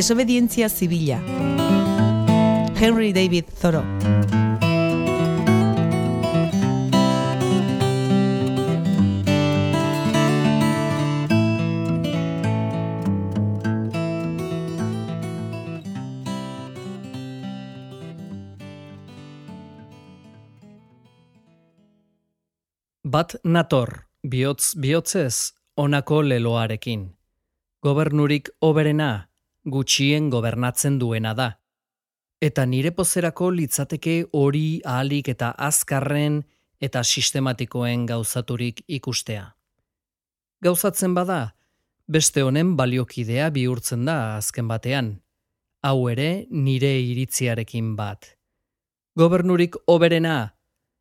Desobedientzia zibila. Henry David Thoreau. Bat nator, bihotz bihotzez, onako leloarekin. Gobernurik oberena, gutxien gobernatzen duena da. Eta nire pozerako litzateke hori ahalik eta azkarren eta sistematikoen gauzaturik ikustea. Gauzatzen bada, beste honen baliokidea bihurtzen da azken batean. Hau ere nire iritziarekin bat. Gobernurik oberena,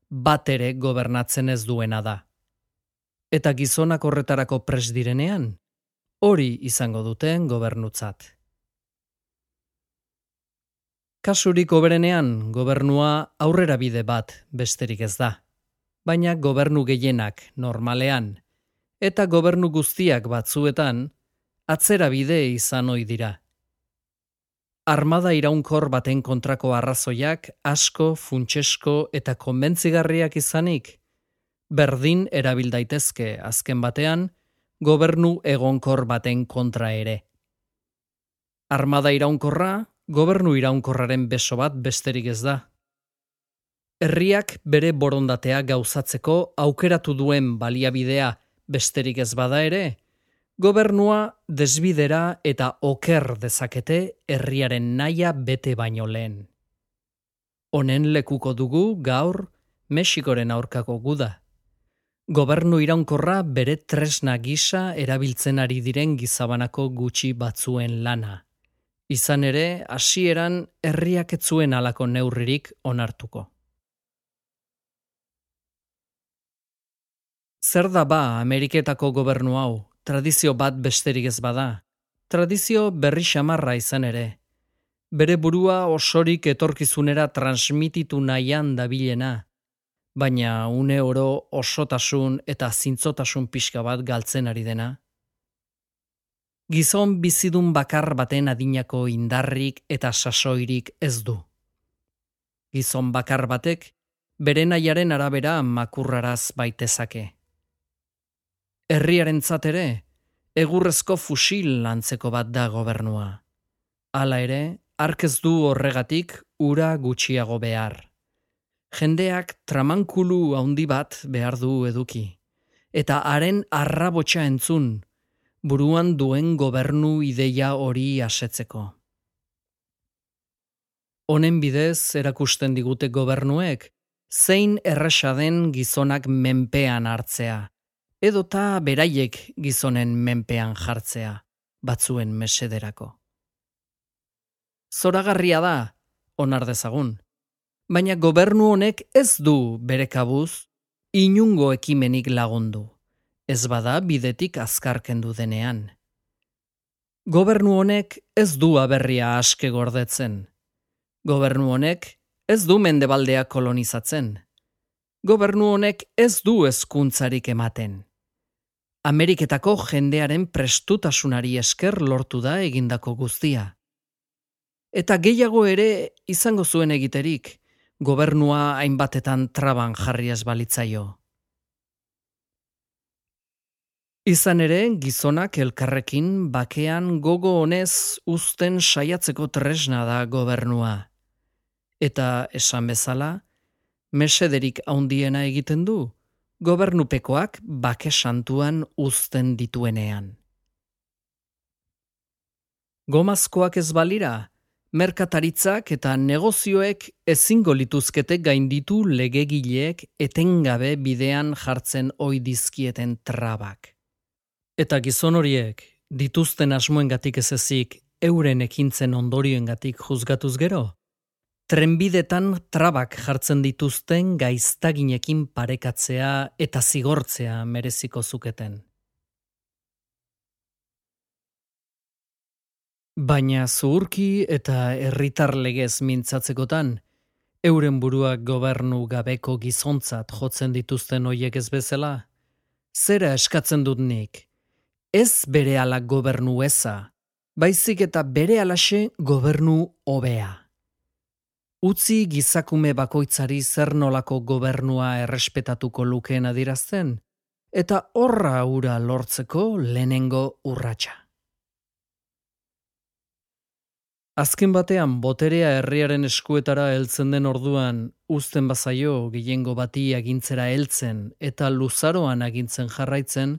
bat ere gobernatzen ez duena da. Eta gizonak horretarako pres direnean, hori izango duten gobernutzat. Kasurik oberenean gobernua aurrera bide bat besterik ez da. Baina gobernu gehienak normalean eta gobernu guztiak batzuetan atzera bide izan ohi dira. Armada iraunkor baten kontrako arrazoiak asko, funtsesko eta konbentzigarriak izanik, berdin erabil daitezke azken batean gobernu egonkor baten kontra ere. Armada iraunkorra gobernu iraunkorraren beso bat besterik ez da. Herriak bere borondatea gauzatzeko aukeratu duen baliabidea besterik ez bada ere, gobernua desbidera eta oker dezakete herriaren naia bete baino lehen. Honen lekuko dugu gaur Mexikoren aurkako guda. Gobernu iraunkorra bere tresna gisa erabiltzen ari diren gizabanako gutxi batzuen lana. Izan ere, hasieran herriak ez zuen alako neurririk onartuko. Zer da ba Ameriketako gobernu hau, tradizio bat besterik ez bada, tradizio berri xamarra izan ere. Bere burua osorik etorkizunera transmititu nahian dabilena, baina une oro osotasun eta zintzotasun pixka bat galtzen ari dena gizon bizidun bakar baten adinako indarrik eta sasoirik ez du. Gizon bakar batek, bere nahiaren arabera makurraraz baitezake. Herriaren ere, egurrezko fusil lantzeko bat da gobernua. Hala ere, arkez du horregatik ura gutxiago behar. Jendeak tramankulu handi bat behar du eduki. Eta haren arrabotxa entzun, buruan duen gobernu ideia hori asetzeko. Honen bidez erakusten digute gobernuek, zein erresa den gizonak menpean hartzea, edota beraiek gizonen menpean jartzea, batzuen mesederako. Zoragarria da, onar dezagun, baina gobernu honek ez du bere kabuz, inungo ekimenik lagundu ez bada bidetik azkarken du denean. Gobernu honek ez du aberria aske gordetzen. Gobernu honek ez du mendebaldea kolonizatzen. Gobernu honek ez du hezkuntzarik ematen. Ameriketako jendearen prestutasunari esker lortu da egindako guztia. Eta gehiago ere izango zuen egiterik, gobernua hainbatetan traban jarriaz balitzaio. Izan ere, gizonak elkarrekin bakean gogo honez uzten saiatzeko tresna da gobernua. Eta esan bezala, mesederik haundiena egiten du, gobernupekoak bake santuan uzten dituenean. Gomazkoak ez balira, merkataritzak eta negozioek ezingo lituzkete gainditu legegileek etengabe bidean jartzen ohi dizkieten trabak. Eta gizon horiek dituzten asmoengatik ez ezik euren ekintzen ondorioengatik juzgatuz gero, trenbidetan trabak jartzen dituzten gaiztaginekin parekatzea eta zigortzea mereziko zuketen. Baina zuhurki eta herritar legez mintzatzekotan, euren buruak gobernu gabeko gizontzat jotzen dituzten hoiek ez bezala, zera eskatzen dut nik, ez bere ala gobernu eza, baizik eta bere alaxe gobernu hobea. Utzi gizakume bakoitzari zer nolako gobernua errespetatuko lukeen adirazten, eta horra ura lortzeko lehenengo urratsa. Azken batean boterea herriaren eskuetara heltzen den orduan uzten bazaio gehiengo bati agintzera heltzen eta luzaroan agintzen jarraitzen,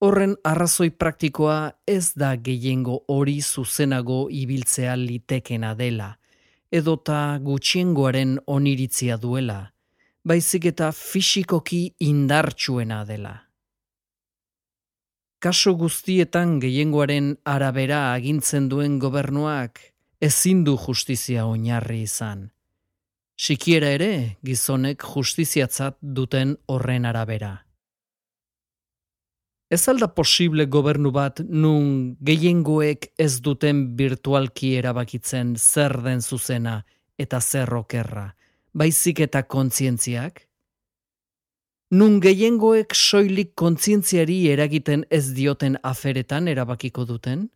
horren arrazoi praktikoa ez da gehiengo hori zuzenago ibiltzea litekena dela, edota gutxiengoaren oniritzia duela, baizik eta fisikoki indartsuena dela. Kaso guztietan gehiengoaren arabera agintzen duen gobernuak ezin du justizia oinarri izan. Sikiera ere gizonek justiziatzat duten horren arabera. Ez alda posible gobernu bat nun gehiengoek ez duten virtualki erabakitzen zer den zuzena eta zer okerra, baizik eta kontzientziak? Nun gehiengoek soilik kontzientziari eragiten ez dioten aferetan erabakiko duten?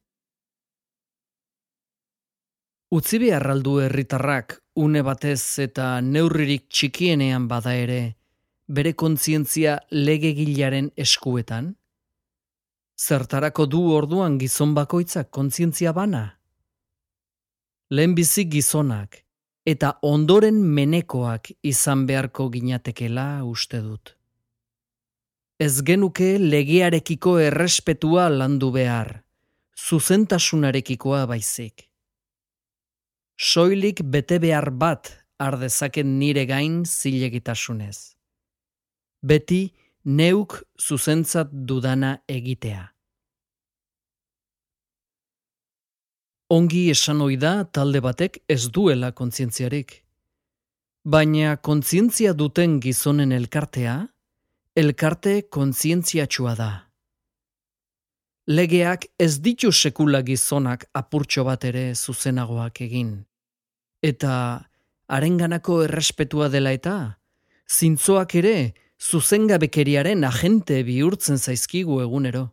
Utzi behar aldu herritarrak une batez eta neurririk txikienean bada ere, bere kontzientzia legegilaren eskuetan? Zertarako du orduan gizon bakoitzak kontzientzia bana? Lehenbizik gizonak eta ondoren menekoak izan beharko ginatekela uste dut. Ez genuke legearekiko errespetua landu behar, zuzentasunarekikoa baizik soilik bete behar bat ardezaken nire gain zilegitasunez. Beti neuk zuzentzat dudana egitea. Ongi esan da talde batek ez duela kontzientziarik. Baina kontzientzia duten gizonen elkartea, elkarte kontzientziatsua da. Legeak ez ditu sekula gizonak apurtxo bat ere zuzenagoak egin. Eta arenganako errespetua dela eta, zintzoak ere zuzengabekeriaren agente bihurtzen zaizkigu egunero.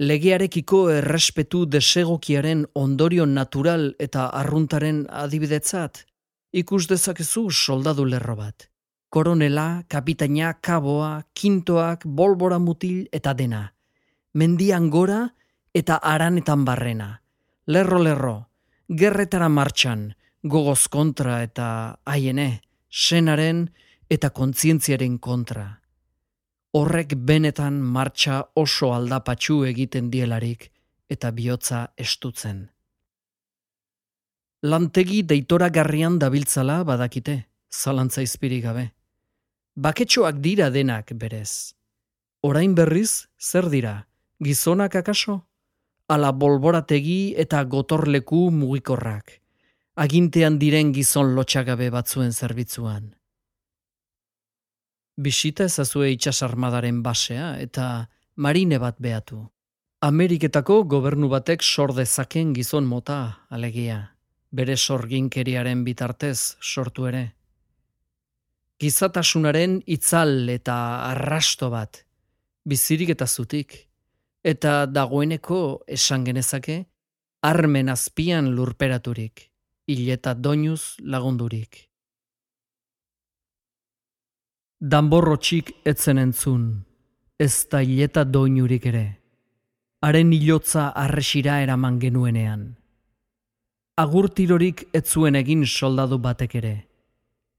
Legearekiko errespetu desegokiaren ondorio natural eta arruntaren adibidetzat, ikus dezakezu soldadu lerro bat. Koronela, kapitaina, kaboa, kintoak, bolbora mutil eta dena mendian gora eta aranetan barrena. Lerro lerro, gerretara martxan, gogoz kontra eta haiene, senaren eta kontzientziaren kontra. Horrek benetan martxa oso aldapatxu egiten dielarik eta bihotza estutzen. Lantegi deitora garrian dabiltzala badakite, zalantza izpirik gabe. Baketxoak dira denak berez. Orain berriz, zer dira? gizonak akaso? Ala bolborategi eta gotorleku mugikorrak, agintean diren gizon lotxagabe batzuen zerbitzuan. Bisita ezazue itxasarmadaren basea eta marine bat behatu. Ameriketako gobernu batek sordezaken gizon mota, alegia, bere sorginkeriaren bitartez sortu ere. Gizatasunaren itzal eta arrasto bat, bizirik eta zutik, eta dagoeneko esan genezake, armen azpian lurperaturik, hileta doinuz lagundurik. Danborro txik etzen entzun, ez da hileta doinurik ere, haren hilotza arresira eraman genuenean. Agurtirorik etzuen egin soldadu batek ere,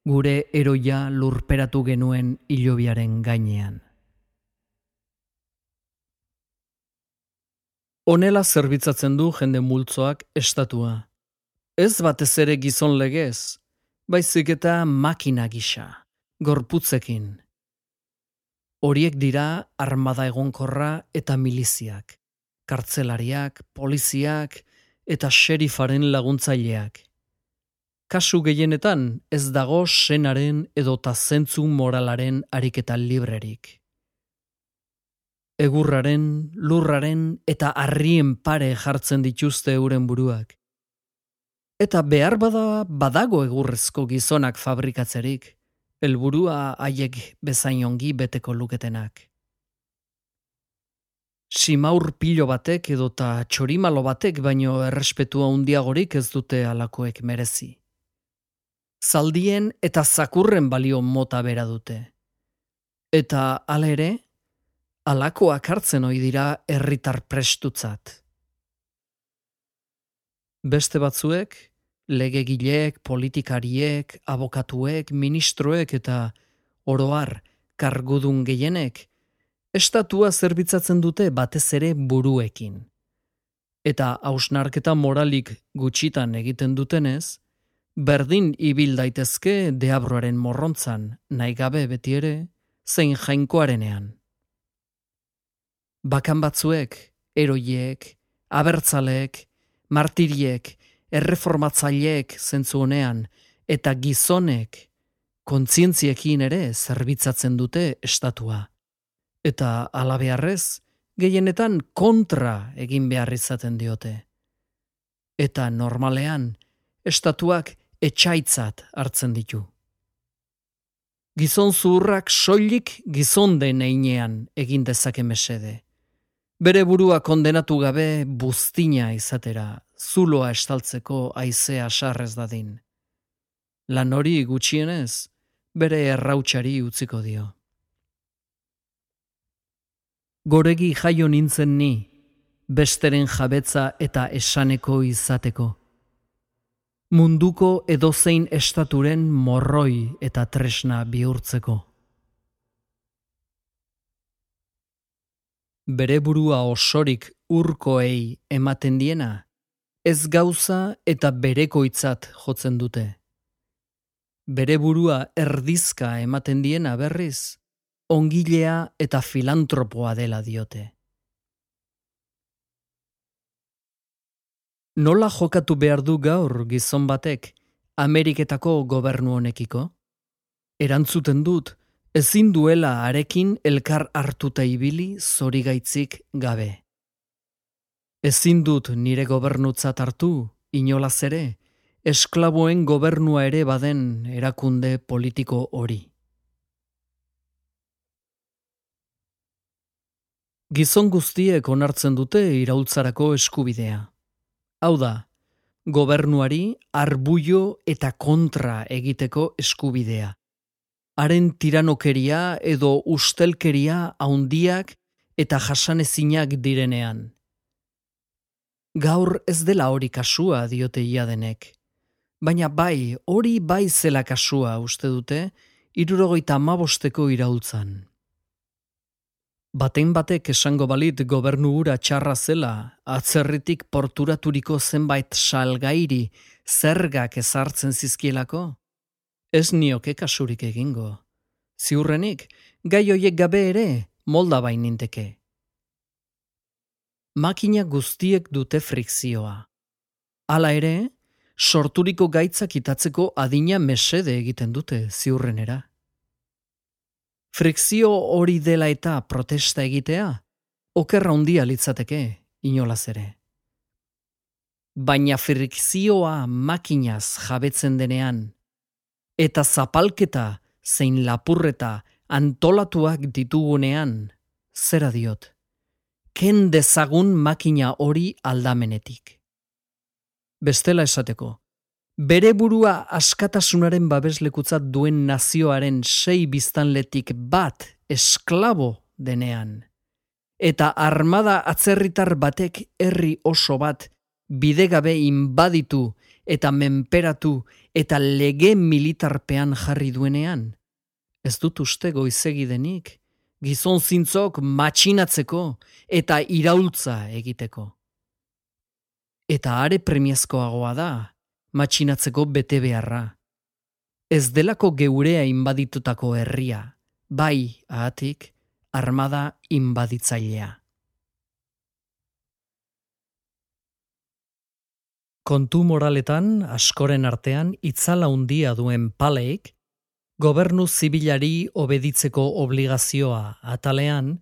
gure eroia lurperatu genuen hilobiaren gainean. Honela zerbitzatzen du jende multzoak estatua. Ez batez ere gizon legez, baizik eta makina gisa, gorputzekin. Horiek dira armada egonkorra eta miliziak, kartzelariak, poliziak eta xerifaren laguntzaileak kasu gehienetan ez dago senaren edota zentzu moralaren ariketa librerik. Egurraren, lurraren eta harrien pare jartzen dituzte euren buruak. Eta behar bada badago egurrezko gizonak fabrikatzerik, helburua haiek bezain ongi beteko luketenak. Simaur pilo batek edota txorimalo batek baino errespetua handiagorik ez dute alakoek merezi zaldien eta zakurren balio mota bera dute. Eta hala ere, alakoak hartzen ohi dira herritar prestutzat. Beste batzuek, legegileek, politikariek, abokatuek, ministroek eta oroar kargudun gehienek, estatua zerbitzatzen dute batez ere buruekin. Eta hausnarketa moralik gutxitan egiten dutenez, berdin ibil daitezke deabroaren morrontzan, nahi gabe beti ere, zein jainkoarenean. Bakan batzuek, eroiek, abertzaleek, martiriek, erreformatzaileek zentzu honean, eta gizonek, kontzientziekin ere zerbitzatzen dute estatua. Eta alabearrez, gehienetan kontra egin behar izaten diote. Eta normalean, estatuak etxaitzat hartzen ditu. Gizon zuhurrak soilik gizon den einean egin dezake mesede. Bere burua kondenatu gabe buztina izatera, zuloa estaltzeko aizea sarrez dadin. Lan hori gutxienez, bere errautsari utziko dio. Goregi jaio nintzen ni, besteren jabetza eta esaneko izateko munduko edozein estaturen morroi eta tresna bihurtzeko. Bere burua osorik urkoei ematen diena, ez gauza eta berekoitzat jotzen dute. Bere burua erdizka ematen diena berriz, ongilea eta filantropoa dela diote. Nola jokatu behar du gaur gizon batek Ameriketako gobernu honekiko? Erantzuten dut, ezin duela arekin elkar hartuta ibili zorigaitzik gabe. Ezin dut nire gobernutzat hartu, inolaz ere, esklaboen gobernua ere baden erakunde politiko hori. Gizon guztiek onartzen dute iraultzarako eskubidea. Hau da, gobernuari arbuio eta kontra egiteko eskubidea. Haren tiranokeria edo ustelkeria haundiak eta jasanezinak direnean. Gaur ez dela hori kasua diote denek. Baina bai, hori bai zela kasua uste dute, irurogoita amabosteko iraultzan. Baten batek esango balit gobernu ura txarra zela, atzerritik porturaturiko zenbait salgairi zergak ezartzen zizkielako? Ez nioke kasurik egingo. Ziurrenik, gai hoiek gabe ere, molda bain ninteke. Makina guztiek dute frikzioa. Hala ere, sorturiko gaitzak itatzeko adina mesede egiten dute ziurrenera. Frikzio hori dela eta protesta egitea, okerra handia litzateke, inolaz ere. Baina frikzioa makinaz jabetzen denean, eta zapalketa zein lapurreta antolatuak ditugunean, zera diot, ken dezagun makina hori aldamenetik. Bestela esateko, bere burua askatasunaren babeslekutzat duen nazioaren sei biztanletik bat esklabo denean. Eta armada atzerritar batek herri oso bat bidegabe inbaditu eta menperatu eta lege militarpean jarri duenean, ez dut uste goizegi denik, gizon zintzok matxinatzeko eta iraultza egiteko. Eta are premiazkoagoa da, matxinatzeko bete beharra. Ez delako geurea inbaditutako herria, bai, ahatik, armada inbaditzailea. Kontu moraletan, askoren artean, itzala handia duen paleik, gobernu zibilari obeditzeko obligazioa atalean,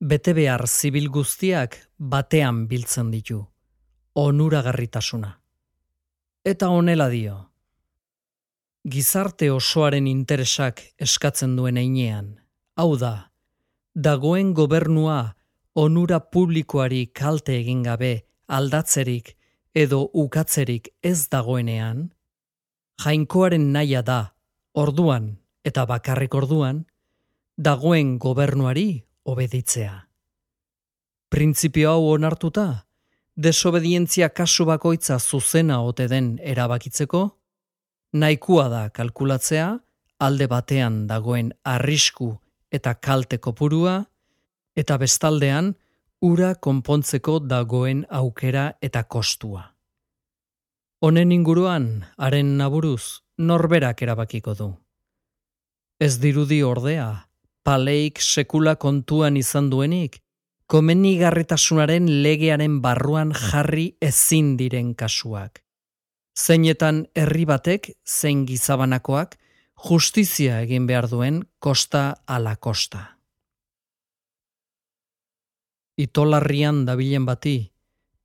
bete behar zibil guztiak batean biltzen ditu, onuragarritasuna. Eta honela dio, gizarte osoaren interesak eskatzen duen einean, hau da, dagoen gobernua onura publikoari kalte egin gabe aldatzerik edo ukatzerik ez dagoenean, jainkoaren naia da orduan eta bakarrik orduan, dagoen gobernuari obeditzea. Printzipio hau onartuta, desobedientzia kasu bakoitza zuzena ote den erabakitzeko, nahikua da kalkulatzea alde batean dagoen arrisku eta kalte kopurua, eta bestaldean ura konpontzeko dagoen aukera eta kostua. Honen inguruan, haren naburuz, norberak erabakiko du. Ez dirudi ordea, paleik sekula kontuan izan duenik, komenigarritasunaren legearen barruan jarri ezin diren kasuak. Zeinetan herri batek, zein gizabanakoak, justizia egin behar duen kosta ala kosta. Itolarrian dabilen bati,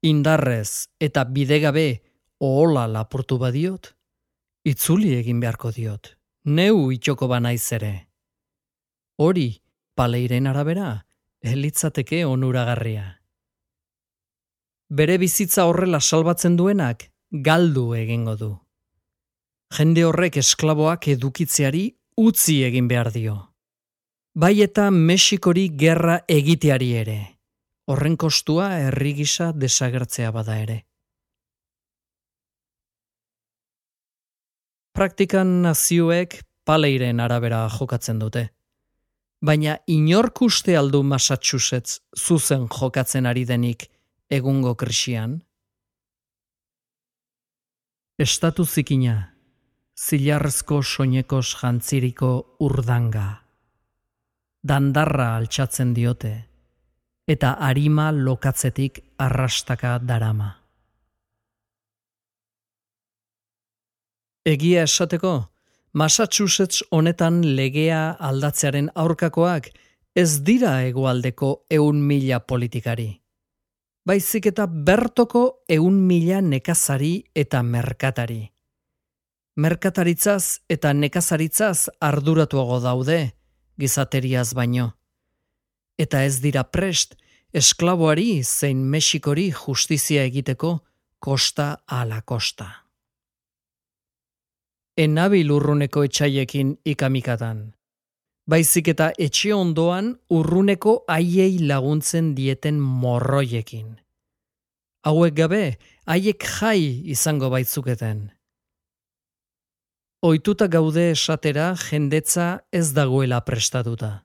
indarrez eta bidegabe ohola lapurtu badiot, itzuli egin beharko diot, neu itxoko banaiz ere. Hori, paleiren arabera, elitzateke onuragarria. Bere bizitza horrela salbatzen duenak, galdu egingo du. Jende horrek esklaboak edukitzeari utzi egin behar dio. Bai eta Mexikori gerra egiteari ere. Horren kostua herri gisa desagertzea bada ere. Praktikan nazioek paleiren arabera jokatzen dute. Baina inork uste aldu Massachusetts zuzen jokatzen ari denik egungo krisian? Estatu zikina, zilarrezko soinekos jantziriko urdanga. Dandarra altxatzen diote, eta arima lokatzetik arrastaka darama. Egia esateko, Massachusetts honetan legea aldatzearen aurkakoak ez dira egoaldeko eun mila politikari. Baizik eta bertoko eun mila nekazari eta merkatari. Merkataritzaz eta nekazaritzaz arduratuago daude, gizateriaz baino. Eta ez dira prest, esklaboari zein Mexikori justizia egiteko kosta ala kosta enabil urruneko etxaiekin ikamikatan. Baizik eta etxe ondoan urruneko haiei laguntzen dieten morroiekin. Hauek gabe, haiek jai izango baitzuketen. Oituta gaude esatera jendetza ez dagoela prestatuta.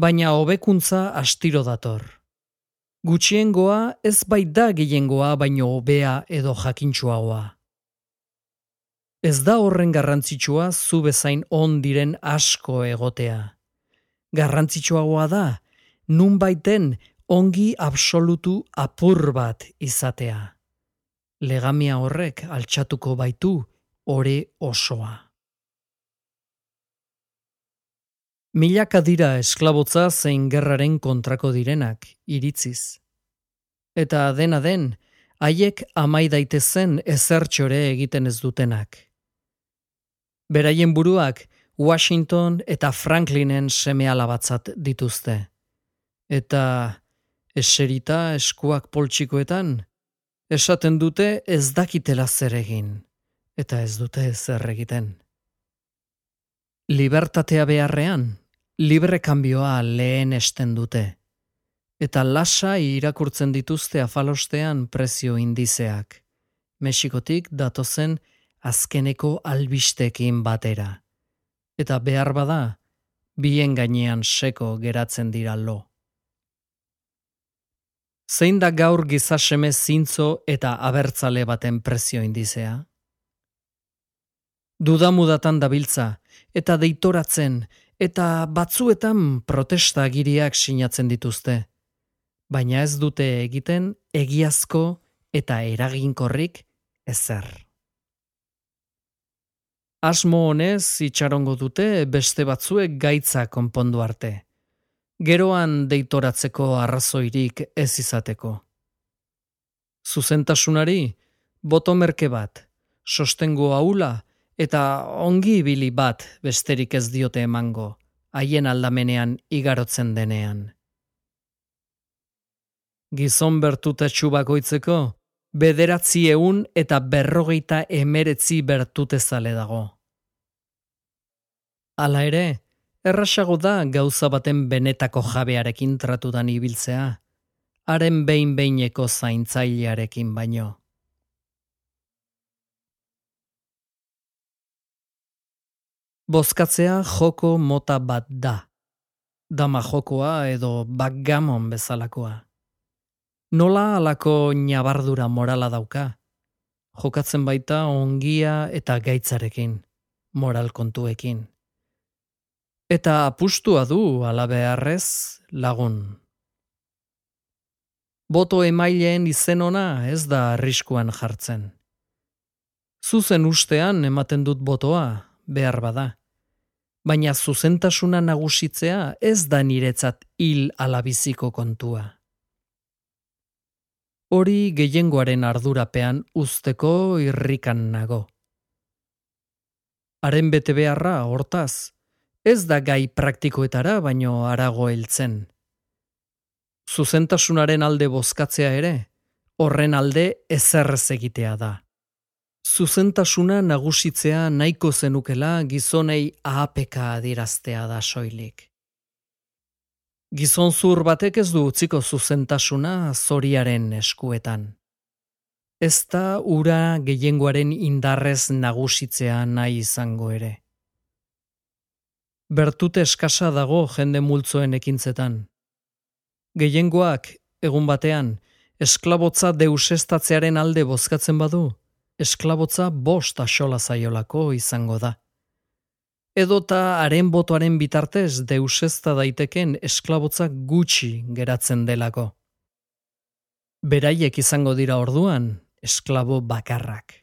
Baina hobekuntza astiro dator. Gutxiengoa ez baita gehiengoa baino hobea edo jakintxuagoa. Ez da horren garrantzitsua zu bezain on diren asko egotea. Garrantzitsuagoa da, nun baiten ongi absolutu apur bat izatea. Legamia horrek altxatuko baitu ore osoa. Milaka dira esklabotza zein gerraren kontrako direnak, iritziz. Eta dena den, haiek amai daitezen ezertxore egiten ez dutenak. Beraien buruak Washington eta Franklinen seme alabatzat dituzte. Eta eserita eskuak poltsikoetan, esaten dute ez dakitela zer egin, eta ez dute zer egiten. Libertatea beharrean, libre kanbioa lehen esten dute. eta lasa irakurtzen dituzte afalostean prezio indizeak. Mexikotik datozen azkeneko albistekin batera. Eta behar bada, bien gainean seko geratzen dira lo. Zein da gaur gizaseme zintzo eta abertzale baten prezio indizea? Dudamudatan dabiltza, eta deitoratzen, eta batzuetan protesta giriak sinatzen dituzte. Baina ez dute egiten egiazko eta eraginkorrik ezer. Asmo honez itxarongo dute beste batzuek gaitza konpondu arte. Geroan deitoratzeko arrazoirik ez izateko. Zuzentasunari, botomerke bat, sostengo haula eta ongi ibili bat besterik ez diote emango, haien aldamenean igarotzen denean. Gizon bertutetsu bakoitzeko, bederatzi eun eta berrogeita emeretzi bertutezale dago. Hala ere, errasago da gauza baten benetako jabearekin tratudan ibiltzea, haren behin-beineko zaintzailearekin baino. Bozkatzea joko mota bat da. Dama jokoa edo backgammon bezalakoa. Nola alako nabardura morala dauka? Jokatzen baita ongia eta gaitzarekin, moral kontuekin. Eta apustua du alabearrez lagun. Boto emaileen izen ona ez da arriskuan jartzen. Zuzen ustean ematen dut botoa, behar bada baina zuzentasuna nagusitzea ez da niretzat hil alabiziko kontua. Hori gehiengoaren ardurapean usteko irrikan nago. Haren bete beharra, hortaz, ez da gai praktikoetara baino arago heltzen. Zuzentasunaren alde bozkatzea ere, horren alde ezerrez egitea da zuzentasuna nagusitzea nahiko zenukela gizonei ahapeka adiraztea da soilik. Gizon zur batek ez du utziko zuzentasuna zoriaren eskuetan. Ez da ura gehiengoaren indarrez nagusitzea nahi izango ere. Bertute eskasa dago jende multzoen ekintzetan. Gehiengoak, egun batean, esklabotza deusestatzearen alde bozkatzen badu, esklabotza bost asola zaiolako izango da. Edota haren botoaren bitartez deusezta daiteken esklabotza gutxi geratzen delako. Beraiek izango dira orduan, esklabo bakarrak.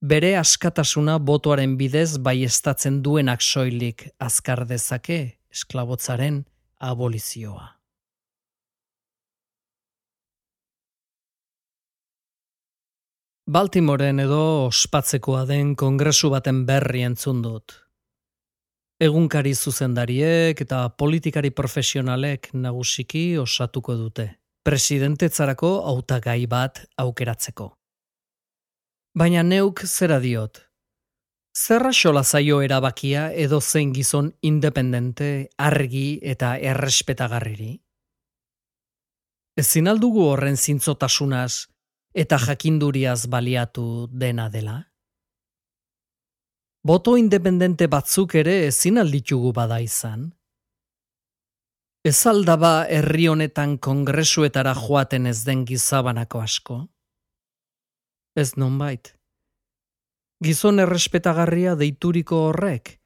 Bere askatasuna botoaren bidez bai estatzen duenak soilik azkar dezake esklabotzaren abolizioa. Baltimoren edo ospatzekoa den kongresu baten berri entzun dut. Egunkari zuzendariek eta politikari profesionalek nagusiki osatuko dute. Presidentetzarako hautagai bat aukeratzeko. Baina neuk zera diot. Zerra xola zaio erabakia edo zein gizon independente, argi eta errespetagarriri? Ezin aldugu horren zintzotasunaz eta jakinduriaz baliatu dena dela? Boto independente batzuk ere ezin alditugu bada izan? Ez aldaba herri honetan kongresuetara joaten ez den gizabanako asko? Ez nonbait. Gizon errespetagarria deituriko horrek,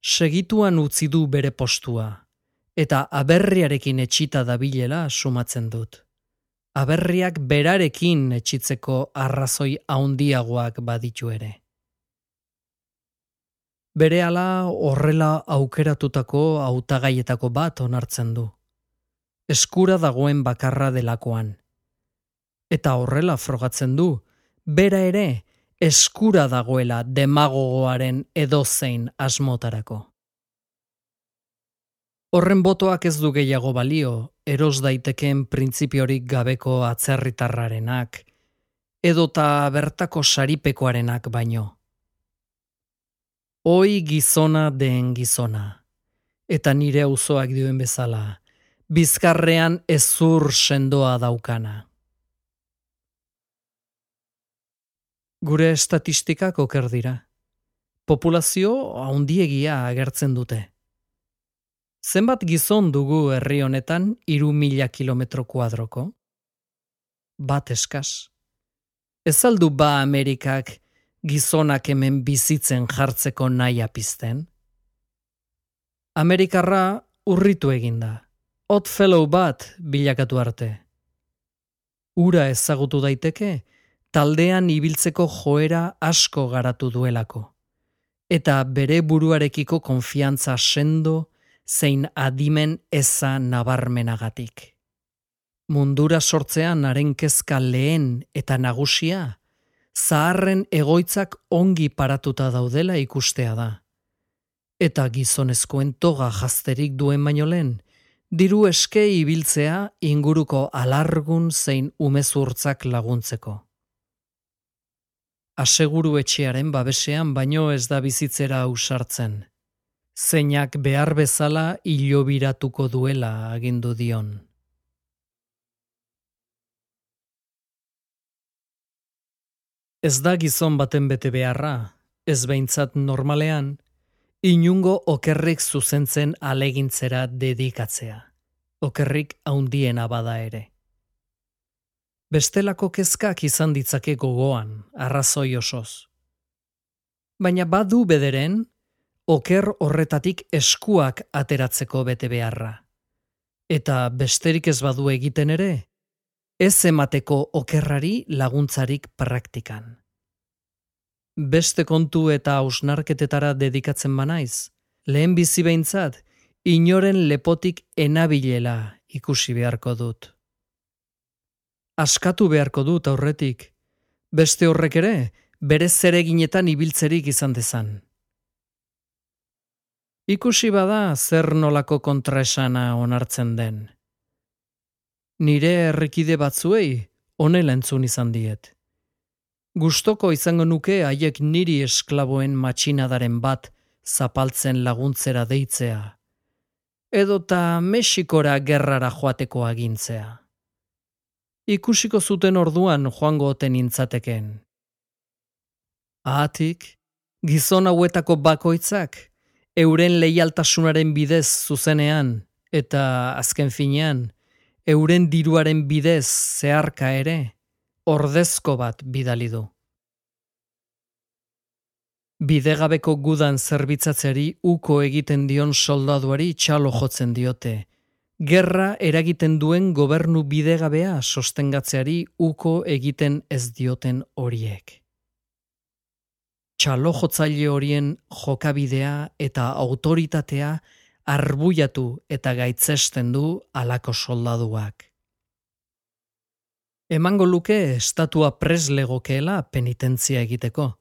segituan utzi du bere postua, eta aberriarekin etxita dabilela sumatzen dut aberriak berarekin etxitzeko arrazoi haundiagoak baditu ere. Bere ala horrela aukeratutako hautagaietako bat onartzen du. Eskura dagoen bakarra delakoan. Eta horrela frogatzen du, bera ere eskura dagoela demagogoaren edozein asmotarako. Horren botoak ez du gehiago balio, eros daitekeen printzipiorik gabeko atzerritarrarenak, edota bertako saripekoarenak baino. Oi gizona den gizona, eta nire auzoak duen bezala, bizkarrean ezur sendoa daukana. Gure estatistikak oker dira. Populazio haundiegia agertzen dute. Zenbat gizon dugu herri honetan iru mila kilometro kuadroko? Bat eskas. Ez aldu ba Amerikak gizonak hemen bizitzen jartzeko nahi apizten? Amerikarra urritu eginda. Hot fellow bat bilakatu arte. Ura ezagutu daiteke, taldean ibiltzeko joera asko garatu duelako. Eta bere buruarekiko konfiantza sendo zein adimen eza nabarmenagatik. Mundura sortzean haren kezka lehen eta nagusia, zaharren egoitzak ongi paratuta daudela ikustea da. Eta gizonezkoen toga jazterik duen baino lehen, diru eske ibiltzea inguruko alargun zein umezurtzak laguntzeko aseguru etxearen babesean baino ez da bizitzera ausartzen. Zeinak behar bezala hilobiratuko duela agindu dion. Ez da gizon baten bete beharra, ez behintzat normalean, inungo okerrik zuzentzen alegintzera dedikatzea. Okerrik haundiena bada ere. Bestelako kezkak izan ditzake gogoan, arrazoi osoz. Baina badu bederen, oker horretatik eskuak ateratzeko bete beharra. Eta besterik ez badu egiten ere, ez emateko okerrari laguntzarik praktikan. Beste kontu eta ausnarketetara dedikatzen banaiz, lehen bizi behintzat, inoren lepotik enabilela ikusi beharko dut askatu beharko dut aurretik. Beste horrek ere, bere zereginetan ibiltzerik izan dezan. Ikusi bada zer nolako kontraesana onartzen den. Nire errekide batzuei onela entzun izan diet. Gustoko izango nuke haiek niri esklaboen matxinadaren bat zapaltzen laguntzera deitzea. Edota Mexikora gerrara joateko agintzea ikusiko zuten orduan joango oten intzateken. Ahatik, gizon hauetako bakoitzak, euren leialtasunaren bidez zuzenean, eta azken finean, euren diruaren bidez zeharka ere, ordezko bat bidali du. Bidegabeko gudan zerbitzatzeari uko egiten dion soldaduari txalo jotzen diote, gerra eragiten duen gobernu bidegabea sostengatzeari uko egiten ez dioten horiek. Txalo jotzaile horien jokabidea eta autoritatea arbuiatu eta gaitzesten du alako soldaduak. Emango luke estatua preslegokeela penitentzia egiteko.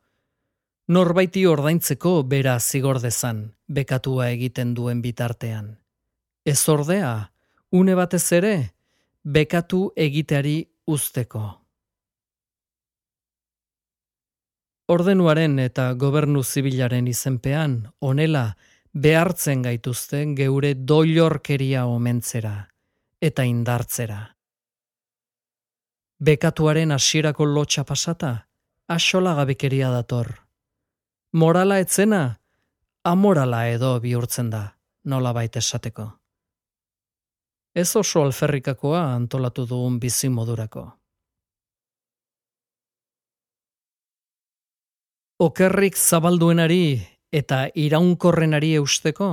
Norbaiti ordaintzeko bera zigordezan, bekatua egiten duen bitartean. Ez ordea, une batez ere, bekatu egiteari usteko. Ordenuaren eta gobernu zibilaren izenpean, onela, behartzen gaituzten geure doilorkeria omentzera eta indartzera. Bekatuaren hasierako lotxa pasata, asola gabekeria dator. Morala etzena, amorala edo bihurtzen da, nola baita esateko ez oso alferrikakoa antolatu dugun bizi Okerrik zabalduenari eta iraunkorrenari eusteko,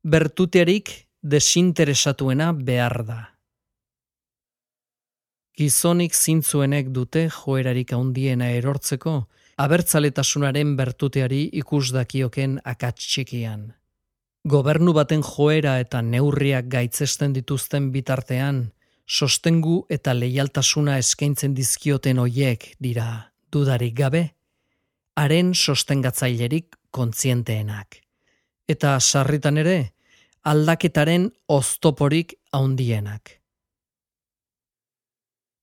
bertuterik desinteresatuena behar da. Gizonik zintzuenek dute joerarik handiena erortzeko, abertzaletasunaren bertuteari ikusdakioken akatsxikian. Gobernu baten joera eta neurriak gaitzesten dituzten bitartean, sostengu eta leialtasuna eskaintzen dizkioten hoiek dira, dudarik gabe, haren sostengatzailerik kontzienteenak. Eta sarritan ere, aldaketaren oztoporik haundienak.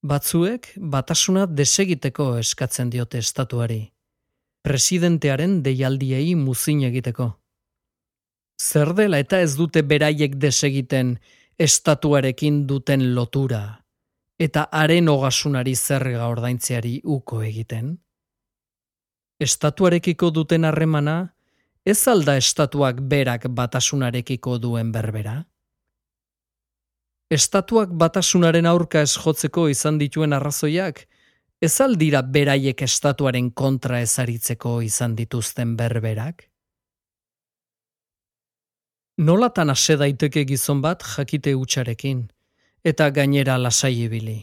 Batzuek batasuna desegiteko eskatzen diote estatuari. Presidentearen deialdiei muzin egiteko. Zer dela eta ez dute beraiek desegiten estatuarekin duten lotura eta haren ogasunari zerga ordaintzeari uko egiten? Estatuarekiko duten harremana, ez alda estatuak berak batasunarekiko duen berbera? Estatuak batasunaren aurka ez jotzeko izan dituen arrazoiak, ez aldira beraiek estatuaren kontra ezaritzeko izan dituzten berberak? Nolatan ase daiteke gizon bat jakite utxarekin, eta gainera lasai ibili.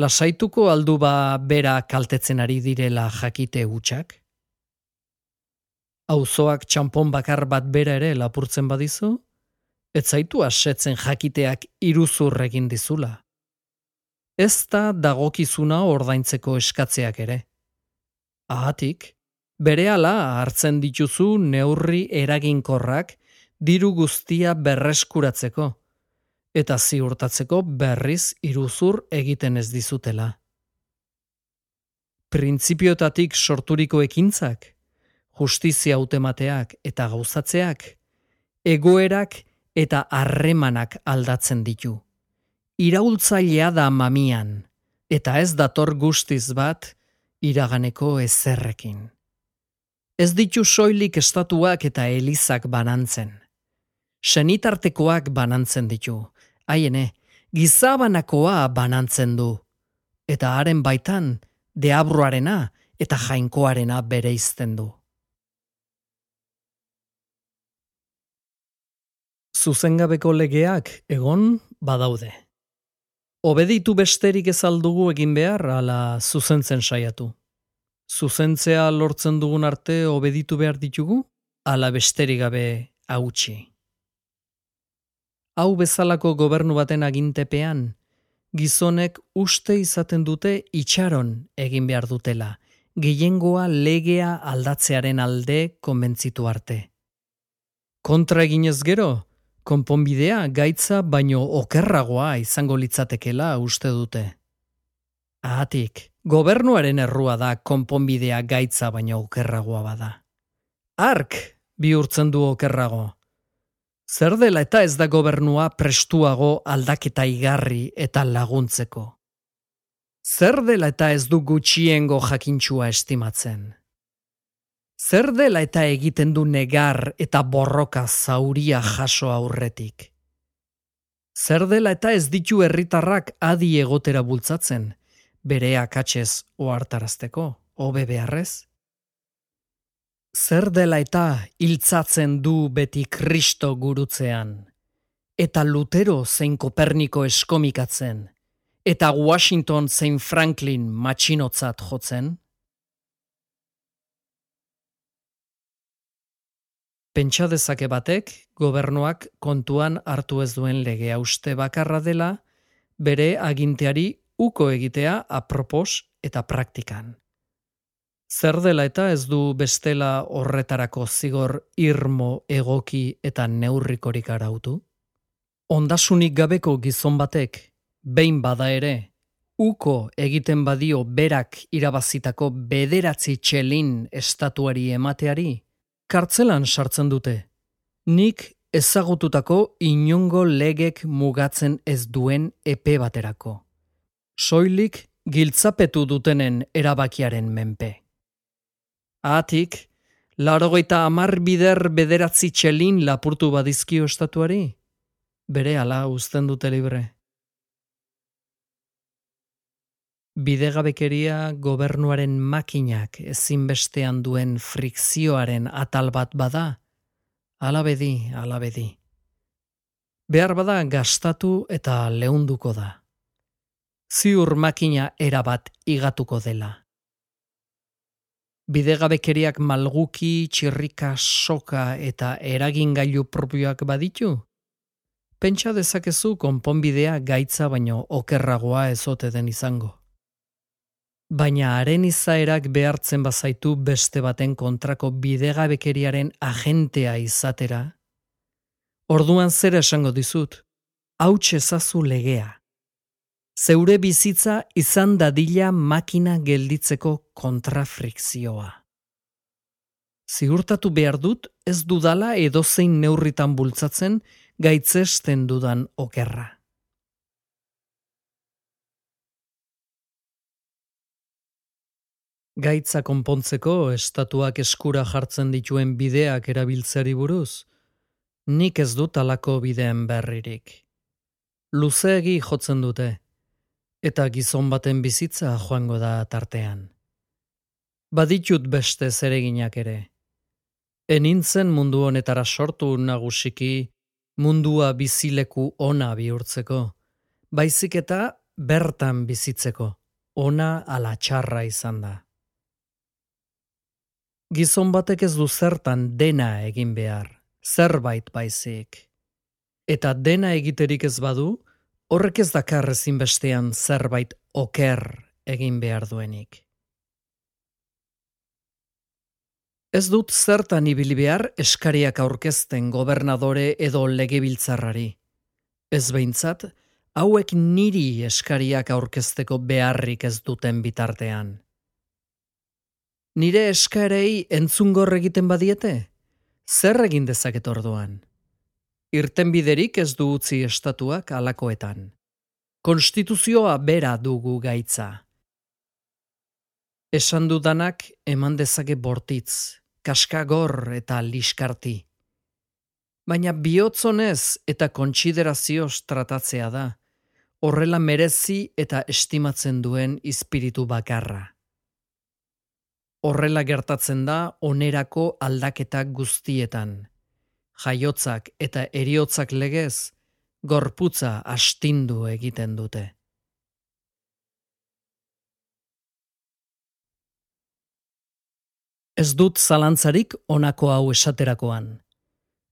Lasaituko aldu ba bera kaltetzen ari direla jakite utxak? Auzoak txampon bakar bat bera ere lapurtzen badizu? Ez zaitu asetzen jakiteak iruzur egin dizula. Ez da dagokizuna ordaintzeko eskatzeak ere. Ahatik, berehala hartzen dituzu neurri eraginkorrak diru guztia berreskuratzeko, eta ziurtatzeko berriz iruzur egiten ez dizutela. Printzipiotatik sorturiko ekintzak, justizia utemateak eta gauzatzeak, egoerak eta harremanak aldatzen ditu. Iraultzailea da mamian, eta ez dator guztiz bat iraganeko ezerrekin. Ez ditu soilik estatuak eta elizak banantzen senitartekoak banantzen ditu. Haiene, gizabanakoa banantzen du. Eta haren baitan, deabruarena eta jainkoarena bere izten du. Zuzengabeko legeak egon badaude. Obeditu besterik ez aldugu egin behar ala zuzentzen saiatu. Zuzentzea lortzen dugun arte obeditu behar ditugu, ala besterik gabe hautsi hau bezalako gobernu baten agintepean, gizonek uste izaten dute itxaron egin behar dutela, gehiengoa legea aldatzearen alde konbentzitu arte. Kontra eginez gero, konponbidea gaitza baino okerragoa izango litzatekela uste dute. Ahatik, gobernuaren errua da konponbidea gaitza baino okerragoa bada. Ark bihurtzen du okerrago. Zer dela eta ez da gobernua prestuago aldaketa igarri eta laguntzeko. Zer dela eta ez du gutxiengo jakintxua estimatzen. Zer dela eta egiten du negar eta borroka zauria jaso aurretik. Zer dela eta ez ditu herritarrak adi egotera bultzatzen, bere akatsez oartarazteko, hobe beharrez? Zer dela eta hiltzatzen du beti Kristo gurutzean, eta Lutero zein Koperniko eskomikatzen, eta Washington zein Franklin matxinotzat jotzen? Pentsa dezake batek, gobernuak kontuan hartu ez duen legea uste bakarra dela, bere aginteari uko egitea apropos eta praktikan. Zer dela eta ez du bestela horretarako zigor irmo egoki eta neurrikorik arautu? Ondasunik gabeko gizon batek, behin bada ere, uko egiten badio berak irabazitako bederatzi txelin estatuari emateari, kartzelan sartzen dute. Nik ezagututako inongo legek mugatzen ez duen epe baterako. Soilik giltzapetu dutenen erabakiaren menpe. Atik, laurogeita amar bider bederatzi txelin lapurtu badizkio estatuari? Bere ala uzten dute libre. Bidegabekeria gobernuaren makinak ezinbestean duen frikzioaren atal bat bada? Alabedi, alabedi. Behar bada gastatu eta leunduko da. Ziur makina erabat igatuko dela bidegabekeriak malguki, txirrika, soka eta eragingailu propioak baditu? Pentsa dezakezu konponbidea gaitza baino okerragoa ezote den izango. Baina haren izaerak behartzen bazaitu beste baten kontrako bidegabekeriaren agentea izatera? Orduan zer esango dizut? Hautxe ezazu legea zeure bizitza izan dadila makina gelditzeko kontrafrikzioa. Ziurtatu behar dut ez dudala edozein neurritan bultzatzen gaitzesten dudan okerra. Gaitza konpontzeko estatuak eskura jartzen dituen bideak erabiltzeri buruz, nik ez dut alako bideen berririk. Luzeegi jotzen dute, eta gizon baten bizitza joango da tartean. Baditut beste zereginak ere. Enintzen mundu honetara sortu nagusiki mundua bizileku ona bihurtzeko, baizik eta bertan bizitzeko, ona ala txarra izan da. Gizon batek ez du zertan dena egin behar, zerbait baizik. Eta dena egiterik ez badu, horrek ez dakar ezin bestean zerbait oker egin behar duenik. Ez dut zertan ibili behar eskariak aurkezten gobernadore edo legebiltzarrari. Ez behintzat, hauek niri eskariak aurkezteko beharrik ez duten bitartean. Nire eskarei entzungor egiten badiete? Zer egin dezaket orduan? Irten biderik ez du utzi estatuak alakoetan. Konstituzioa bera dugu gaitza. Esan dudanak eman dezake bortitz, kaskagor eta liskarti. Baina bihotzonez eta kontsiderazioz tratatzea da, horrela merezi eta estimatzen duen izpiritu bakarra. Horrela gertatzen da onerako aldaketak guztietan. Jaiotzak eta eriotzak legez, gorputza astindu egiten dute. Ez dut zalantzarik onako hau esaterakoan.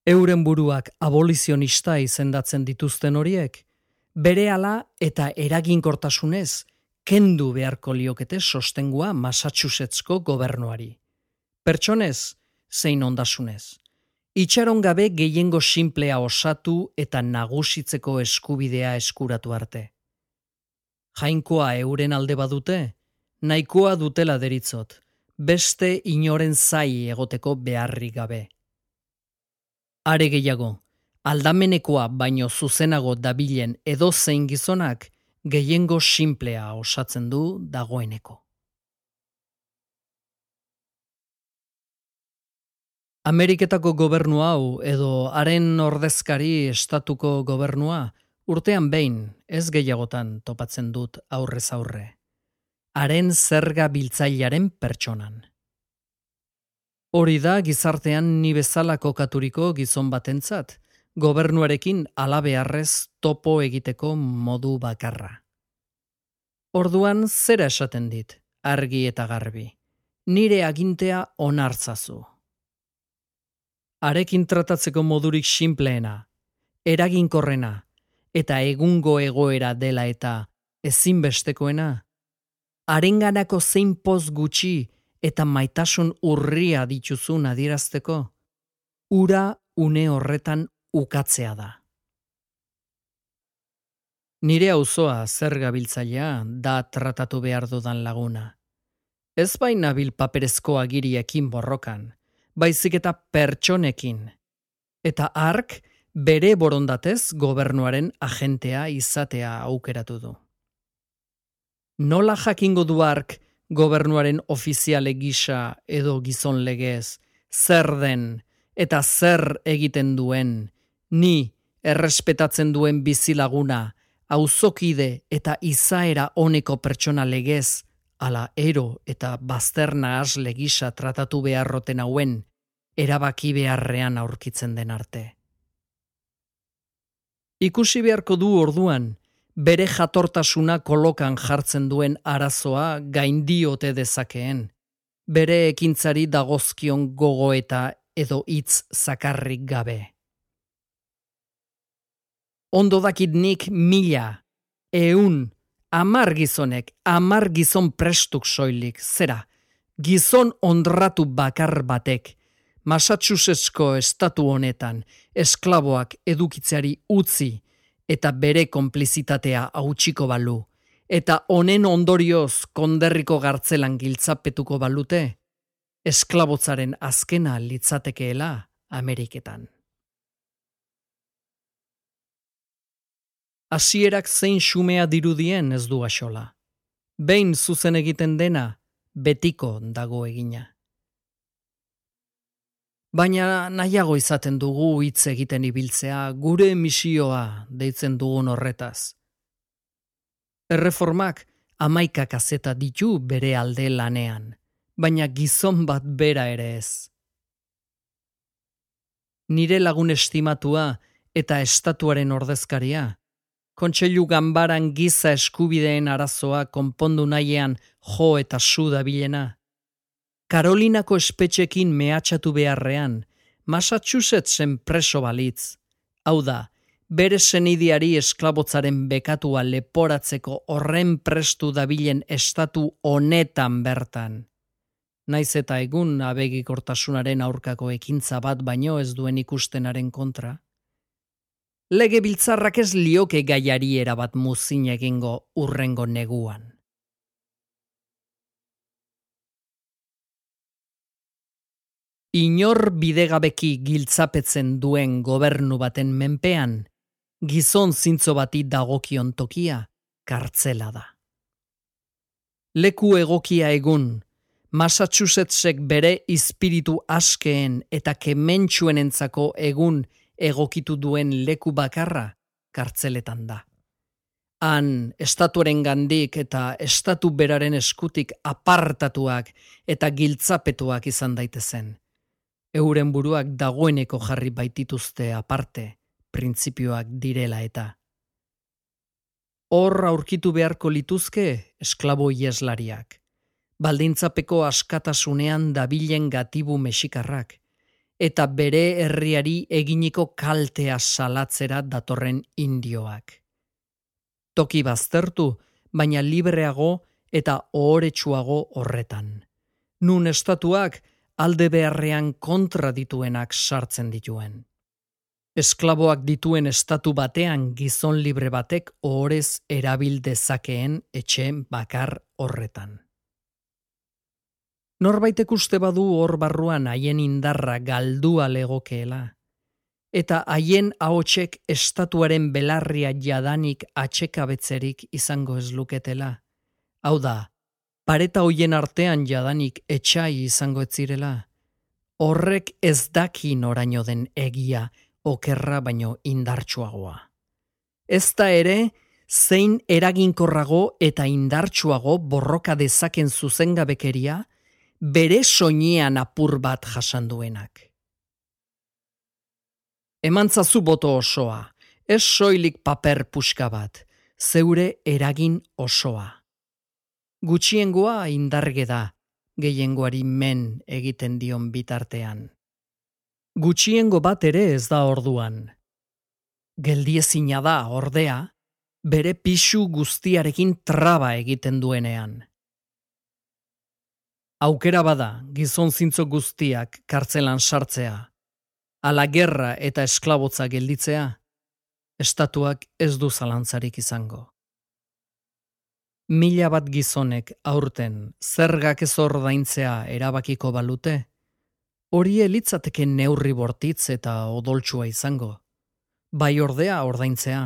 Euren buruak abolizionista izendatzen dituzten horiek, berehala eta eraginkortasunez kendu beharko liokete sostengua Massachusettsko gobernuari. Pertsonez, zein ondasunez. Itxaron gabe gehiengo simplea osatu eta nagusitzeko eskubidea eskuratu arte. Jainkoa euren alde badute, nahikoa dutela deritzot, beste inoren zai egoteko beharri gabe. Are gehiago, aldamenekoa baino zuzenago dabilen edo zein gizonak, gehiengo simplea osatzen du dagoeneko. Ameriketako gobernu hau edo haren ordezkari estatuko gobernua urtean behin ez gehiagotan topatzen dut aurrez aurre. Haren zerga biltzailaren pertsonan. Hori da gizartean ni bezala kokaturiko gizon batentzat, gobernuarekin alabearrez topo egiteko modu bakarra. Orduan zera esaten dit, argi eta garbi. Nire agintea onartzazu. Arekin tratatzeko modurik sinpleena, eraginkorrena eta egungo egoera dela eta ezinbestekoena, arenganako zein poz gutxi eta maitasun urria dituzun adierazteko, ura une horretan ukatzea da. Nire auzoa zer gabiltzailea da tratatu behar dudan laguna. Ez baina bil paperezko agiriekin borrokan, baizik eta pertsonekin. Eta ark bere borondatez gobernuaren agentea izatea aukeratu du. Nola jakingo du ark gobernuaren ofiziale gisa edo gizon legez, zer den eta zer egiten duen, ni errespetatzen duen bizilaguna, auzokide eta izaera honeko pertsona legez, ala ero eta bazterna asle gisa tratatu beharroten hauen, erabaki beharrean aurkitzen den arte. Ikusi beharko du orduan, bere jatortasuna kolokan jartzen duen arazoa gaindiote dezakeen, bere ekintzari dagozkion gogo eta edo hitz zakarrik gabe ondo dakit nik mila, eun, amar gizonek, amar gizon prestuk soilik, zera, gizon ondratu bakar batek, Massachusettsko estatu honetan, esklaboak edukitzeari utzi eta bere konplizitatea hautsiko balu, eta honen ondorioz konderriko gartzelan giltzapetuko balute, esklabotzaren azkena litzatekeela Ameriketan. Hasierak zein xumea dirudien ez du axola. Behin zuzen egiten dena, betiko dago egina. Baina nahiago izaten dugu hitz egiten ibiltzea, gure misioa deitzen dugun horretaz. Erreformak amaika kazeta ditu bere alde lanean, baina gizon bat bera ere ez. Nire lagun estimatua eta estatuaren ordezkaria, kontseilu ganbaran giza eskubideen arazoa konpondu nahiean jo eta su dabilena. Karolinako espetxekin mehatxatu beharrean, Massachusettsen preso balitz. Hau da, bere senidiari esklabotzaren bekatua leporatzeko horren prestu dabilen estatu honetan bertan. Naiz eta egun abegikortasunaren aurkako ekintza bat baino ez duen ikustenaren kontra. Lege biltzarrak ez lioke gaiari erabat muzin egingo urrengo neguan. Inor bidegabeki giltzapetzen duen gobernu baten menpean, gizon zintzo bati dagokion tokia, kartzela da. Leku egokia egun, Massachusettsek bere izpiritu askeen eta kementxuen entzako egun egokitu duen leku bakarra, kartzeletan da. Han, estatuaren gandik eta estatu beraren eskutik apartatuak eta giltzapetuak izan daitezen. Euren buruak dagoeneko jarri baitituzte aparte, printzipioak direla eta. Hor aurkitu beharko lituzke esklabo ieslariak. Baldintzapeko askatasunean dabilen gatibu mexikarrak. Eta bere herriari eginiko kaltea salatzera datorren indioak. Toki baztertu, baina libreago eta ohoretsuago horretan. Nun estatuak alde beharrean kontra dituenak sartzen dituen. Esklaboak dituen estatu batean gizon libre batek ohorez erabil dezakeen etxe bakar horretan. Norbaitek uste badu hor barruan haien indarra galdua legokeela, eta haien ahotsek estatuaren belarria jadanik atxekabetzerik izango ez luketela. Hau da, pareta hoien artean jadanik etxai izango etzirela. Horrek ez daki noraino den egia, okerra baino indartsuagoa. Ez da ere, zein eraginkorrago eta indartsuago borroka dezaken zuzengabekeria, bere soinean apur bat jasanduenak. Emantzazu boto osoa, ez soilik paper puska bat, zeure eragin osoa. Gutxiengoa indarge da, gehiengoari men egiten dion bitartean gutxiengo bat ere ez da orduan. Geldiezina da, ordea, bere pisu guztiarekin traba egiten duenean. Aukera bada, gizon zintzo guztiak kartzelan sartzea, ala gerra eta esklabotza gelditzea, estatuak ez du zalantzarik izango. Mila bat gizonek aurten zergak ez ordaintzea erabakiko balute, hori elitzateke neurri bortitz eta odoltsua izango. Bai ordea ordaintzea,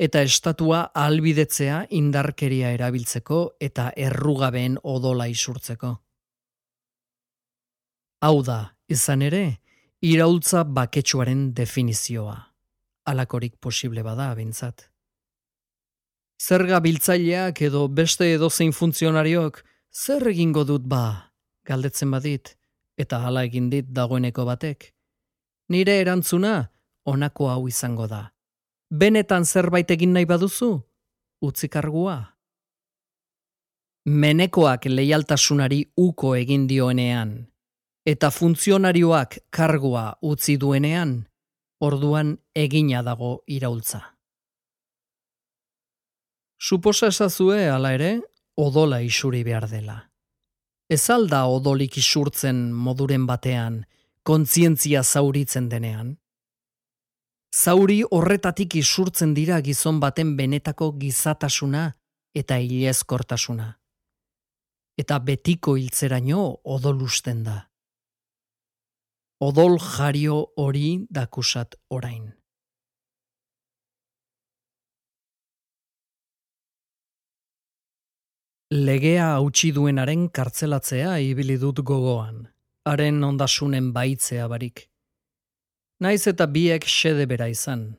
eta estatua albidetzea indarkeria erabiltzeko eta errugabeen odola isurtzeko. Hau da, izan ere, iraultza baketsuaren definizioa. Alakorik posible bada abintzat. Zerga biltzaileak edo beste edozein funtzionariok, zer egingo dut ba, galdetzen badit, eta hala egin dit dagoeneko batek. Nire erantzuna honako hau izango da. Benetan zerbait egin nahi baduzu? Utzikargua. Menekoak leialtasunari uko egin dioenean eta funtzionarioak kargua utzi duenean, orduan egina dago iraultza. Suposa esazue, hala ere, odola isuri behar dela. Ez alda odolik isurtzen moduren batean, kontzientzia zauritzen denean. Zauri horretatik isurtzen dira gizon baten benetako gizatasuna eta hilezkortasuna. Eta betiko hiltzeraino odolusten da. Odol jario hori dakusat orain. Legea hautsi duenaren kartzelatzea ibili dut gogoan, haren ondasunen baitzea barik. Naiz eta biek xede bera izan.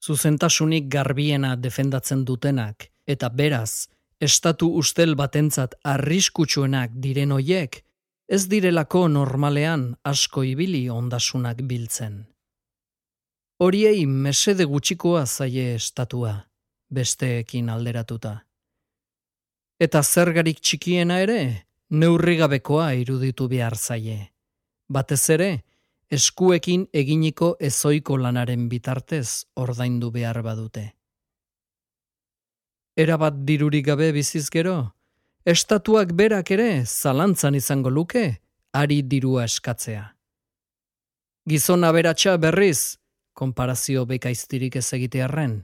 Zuzentasunik garbiena defendatzen dutenak, eta beraz, estatu ustel batentzat arriskutsuenak diren hoiek, ez direlako normalean asko ibili ondasunak biltzen. Horiei mesede gutxikoa zaie estatua, besteekin alderatuta. Eta zergarik txikiena ere, neurrigabekoa iruditu behar zaie. Batez ere, eskuekin eginiko ezoiko lanaren bitartez ordaindu behar badute. Erabat dirurik gabe biziz gero, estatuak berak ere zalantzan izango luke ari dirua eskatzea. Gizon aberatsa berriz, konparazio bekaiztirik ez egitearren,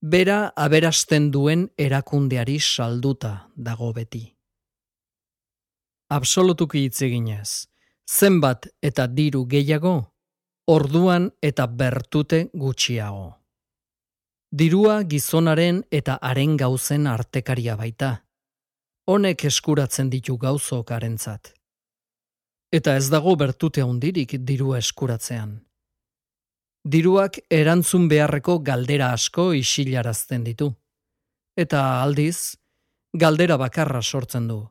bera aberasten duen erakundeari salduta dago beti. Absolutuki hitz eginez, zenbat eta diru gehiago, orduan eta bertute gutxiago. Dirua gizonaren eta haren gauzen artekaria baita. Honek eskuratzen ditu gauzok arentzat. Eta ez dago bertute hondirik dirua eskuratzean. Diruak erantzun beharreko galdera asko isilarazten ditu. Eta aldiz, galdera bakarra sortzen du.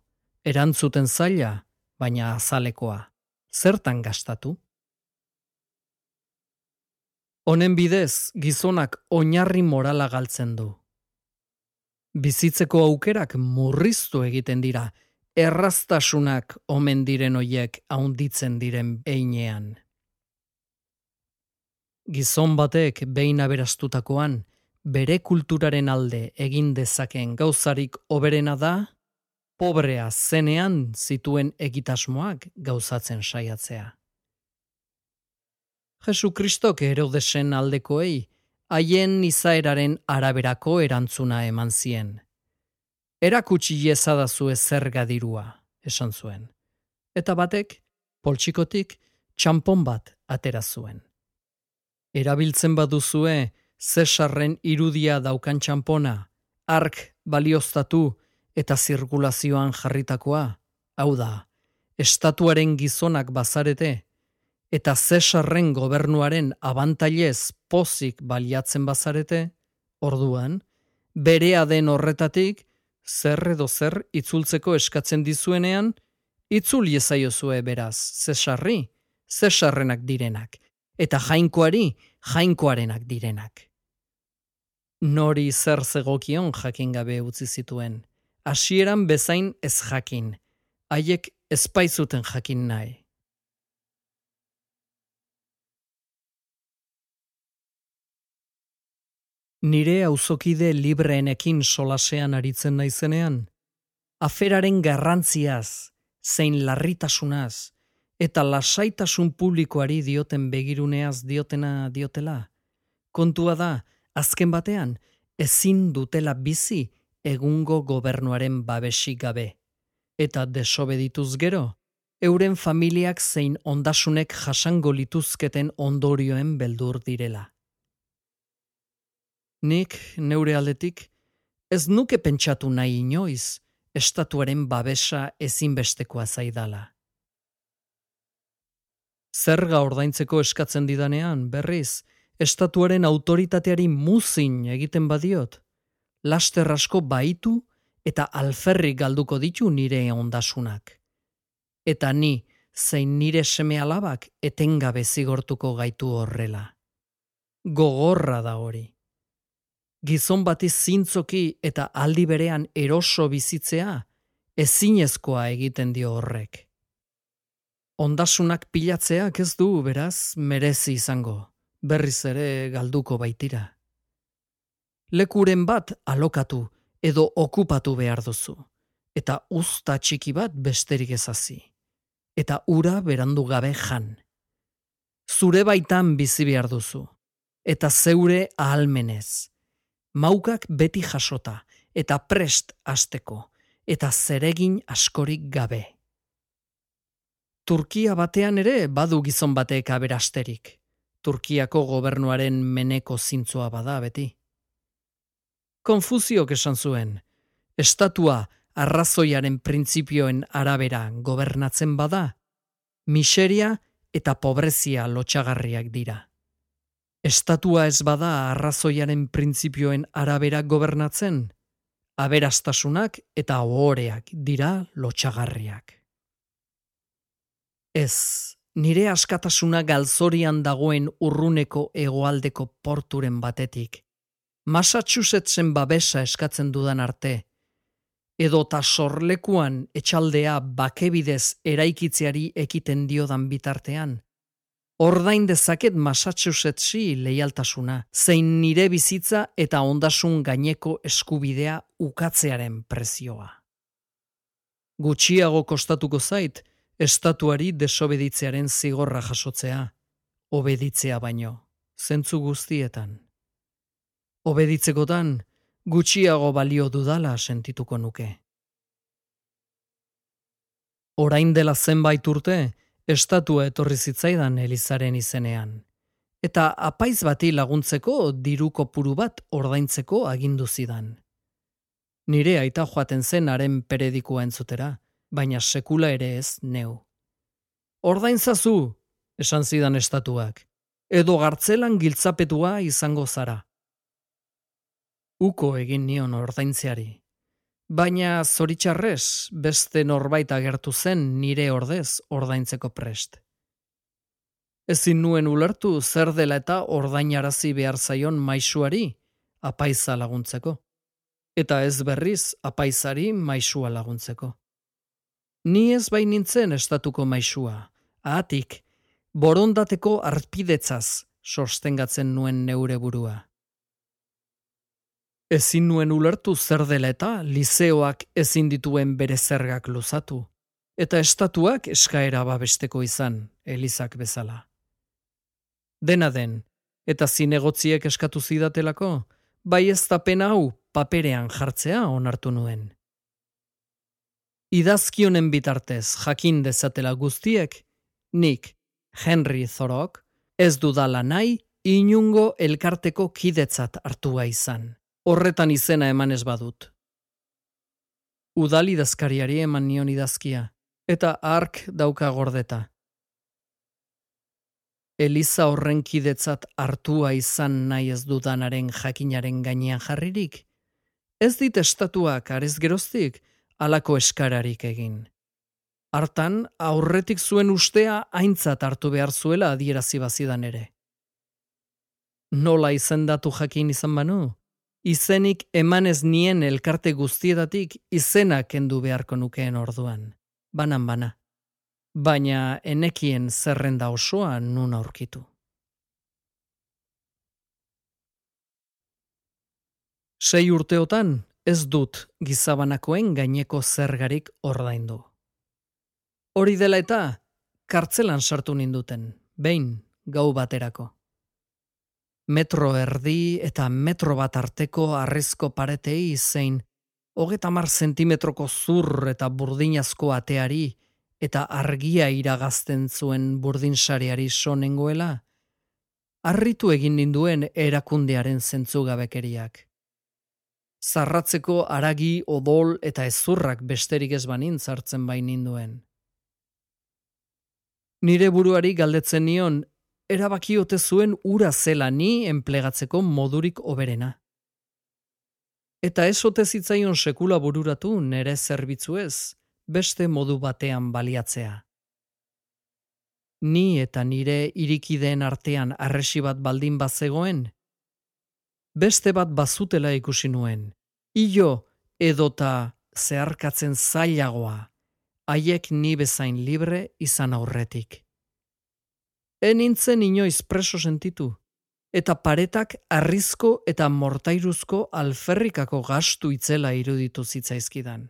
Erantzuten zaila, baina azalekoa zertan gastatu? Honen bidez, gizonak oinarri morala galtzen du. Bizitzeko aukerak murriztu egiten dira, erraztasunak omen diren hoiek haunditzen diren einean. Gizon batek behin aberastutakoan, bere kulturaren alde egin dezakeen gauzarik oberena da, pobrea zenean zituen egitasmoak gauzatzen saiatzea. Jesu Kristok erodesen aldekoei, haien izaeraren araberako erantzuna eman zien. Erakutsi jezadazu ezerga dirua, esan zuen. Eta batek, poltsikotik, txampon bat atera zuen. Erabiltzen baduzue, Zesarren irudia daukan txampona, ark balioztatu, eta zirkulazioan jarritakoa, hau da, estatuaren gizonak bazarete, eta Cesarren gobernuaren abantailez pozik baliatzen bazarete, orduan, berea den horretatik, zer edo zer itzultzeko eskatzen dizuenean, itzul iezaiozue beraz, Cesarri, Cesarrenak direnak, eta jainkoari, jainkoarenak direnak. Nori zer zegokion jakin gabe utzi zituen, hasieran bezain ez jakin, haiek ezpaizuten jakin nahi. Nire auzokide libreenekin solasean aritzen naizenean, aferaren garrantziaz, zein larritasunaz, eta lasaitasun publikoari dioten begiruneaz diotena diotela. Kontua da, azken batean, ezin dutela bizi egungo gobernuaren babesik gabe. Eta desobedituz gero, euren familiak zein ondasunek jasango lituzketen ondorioen beldur direla. Nik, neure aldetik, ez nuke pentsatu nahi inoiz, estatuaren babesa ezinbestekoa zaidala. Zerga ordaintzeko eskatzen didanean, berriz, estatuaren autoritateari muzin egiten badiot, laster asko baitu eta alferrik galduko ditu nire ondasunak. Eta ni, zein nire seme alabak etengabe zigortuko gaitu horrela. Gogorra da hori. Gizon bati zintzoki eta aldi berean eroso bizitzea, ezinezkoa egiten dio horrek. Ondasunak pilatzeak ez du, beraz, merezi izango, berriz ere galduko baitira. Lekuren bat alokatu edo okupatu behar duzu, eta usta txiki bat besterik ezazi, eta ura berandu gabe jan. Zure baitan bizi behar duzu, eta zeure ahalmenez, maukak beti jasota, eta prest asteko, eta zeregin askorik gabe. Turkia batean ere badu gizon batek aberasterik. Turkiako gobernuaren meneko zintzoa bada beti. Konfuziok esan zuen, estatua arrazoiaren printzipioen arabera gobernatzen bada, miseria eta pobrezia lotxagarriak dira. Estatua ez bada arrazoiaren printzipioen arabera gobernatzen, aberastasunak eta ohoreak dira lotxagarriak. Ez, nire askatasuna galzorian dagoen urruneko egoaldeko porturen batetik, Massachusettsen babesa eskatzen dudan arte, edo ta sorlekuan etxaldea bakebidez eraikitzeari ekiten diodan bitartean, ordain dezaket Massachusettsi leialtasuna, zein nire bizitza eta ondasun gaineko eskubidea ukatzearen prezioa. Gutxiago kostatuko zait, estatuari desobeditzearen zigorra jasotzea, obeditzea baino, zentzu guztietan obeditzekotan gutxiago balio dudala sentituko nuke. Orain dela zenbait urte, estatua etorri zitzaidan Elizaren izenean, eta apaiz bati laguntzeko diru kopuru bat ordaintzeko agindu zidan. Nire aita joaten zen haren peredikoa entzutera, baina sekula ere ez neu. Ordaintzazu, esan zidan estatuak, edo gartzelan giltzapetua izango zara uko egin nion ordaintzeari. Baina zoritxarrez beste norbait agertu zen nire ordez ordaintzeko prest. Ezin nuen ulertu zer dela eta ordainarazi behar zaion maisuari apaiza laguntzeko. Eta ez berriz apaizari maisua laguntzeko. Ni ez bain nintzen estatuko maisua, ahatik, borondateko arpidetzaz sostengatzen nuen neure burua. Ezin nuen ulertu zer dela eta lizeoak ezin dituen bere zergak luzatu, eta estatuak eskaera babesteko izan, elizak bezala. Dena den, eta zinegotziek eskatu zidatelako, bai ez pena hau paperean jartzea onartu nuen. Idazkionen bitartez jakin dezatela guztiek, nik, Henry Zorok, ez dudala nahi, inungo elkarteko kidetzat hartua izan horretan izena eman ez badut. Udali dazkariari eman nion idazkia, eta ark dauka gordeta. Eliza horren kidetzat hartua izan nahi ez dudanaren jakinaren gainean jarririk, ez dit estatuak arez geroztik alako eskararik egin. Hartan, aurretik zuen ustea aintzat hartu behar zuela adierazi bazidan ere. Nola izendatu jakin izan banu? izenik emanez nien elkarte guztietatik izena kendu beharko nukeen orduan, banan bana. Baina enekien zerrenda osoa nun aurkitu. Sei urteotan ez dut gizabanakoen gaineko zergarik ordaindu. Hori dela eta, kartzelan sartu ninduten, behin, gau baterako metro erdi eta metro bat arteko arrezko paretei zein, hogeta mar zentimetroko zur eta burdinazko ateari eta argia iragazten zuen burdinsareari sonengoela, arritu egin ninduen erakundearen zentzugabekeriak. Zarratzeko aragi, odol eta ezurrak besterik ez banin zartzen bain ninduen. Nire buruari galdetzen nion erabakiote zuen ura zela ni enplegatzeko modurik oberena. Eta ez ote zitzaion sekula bururatu nere zerbitzuez, beste modu batean baliatzea. Ni eta nire irikideen artean arresi bat baldin bazegoen, beste bat bazutela ikusi nuen, ilo edota zeharkatzen zailagoa, haiek ni bezain libre izan aurretik enintzen inoiz preso sentitu, eta paretak arrizko eta mortairuzko alferrikako gastu itzela iruditu zitzaizkidan.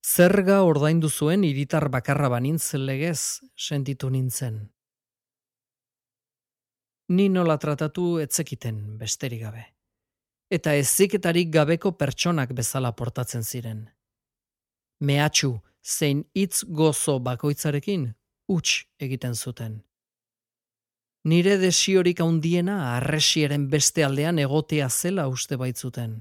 Zerga ordaindu zuen iritar bakarra banintzen legez sentitu nintzen. Ni nola tratatu etzekiten besterik gabe. Eta eziketarik gabeko pertsonak bezala portatzen ziren. Mehatxu, zein hitz gozo bakoitzarekin huts egiten zuten. Nire desiorik handiena arresieren beste aldean egotea zela uste baitzuten.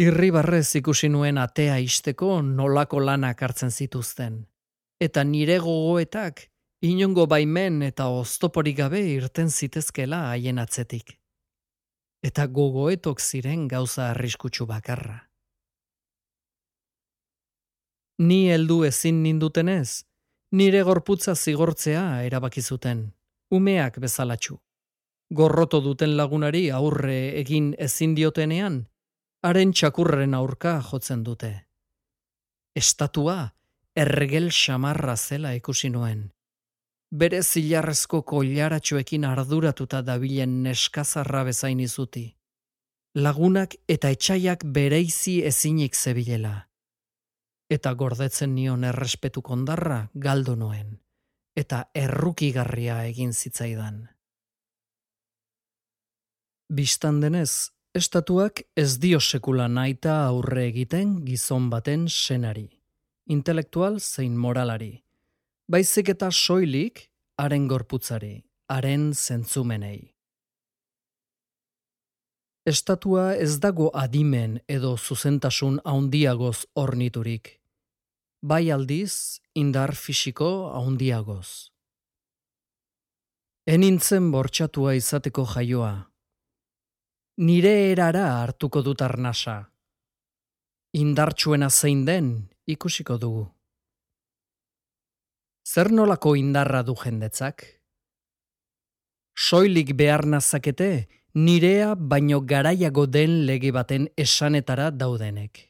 Irribarrez ikusi nuen atea isteko nolako lanak hartzen zituzten. Eta nire gogoetak inongo baimen eta oztoporik gabe irten zitezkela haien atzetik. Eta gogoetok ziren gauza arriskutsu bakarra. Ni heldu ezin nindutenez, nire gorputza zigortzea erabaki zuten, umeak bezalatxu. Gorroto duten lagunari aurre egin ezin diotenean, haren txakurren aurka jotzen dute. Estatua ergel xamarra zela ikusi nuen. Bere zilarrezko kollaratxoekin arduratuta dabilen neskazarra bezain izuti. Lagunak eta etxaiak bereizi ezinik zebilela. Eta gordetzen nion errespetu kondarra galdo noen. Eta errukigarria egin zitzaidan. Bistan denez, Estatuak ez dio sekula naita aurre egiten gizon baten senari, intelektual zein moralari, baizik eta soilik haren gorputzari, haren zentzumenei. Estatua ez dago adimen edo zuzentasun haundiagoz orniturik, bai aldiz indar fisiko haundiagoz. Enintzen bortxatua izateko jaioa, nire erara hartuko dut arnasa. Indartsuena zein den ikusiko dugu. Zer nolako indarra du jendetzak? Soilik behar nazakete nirea baino garaiago den lege baten esanetara daudenek.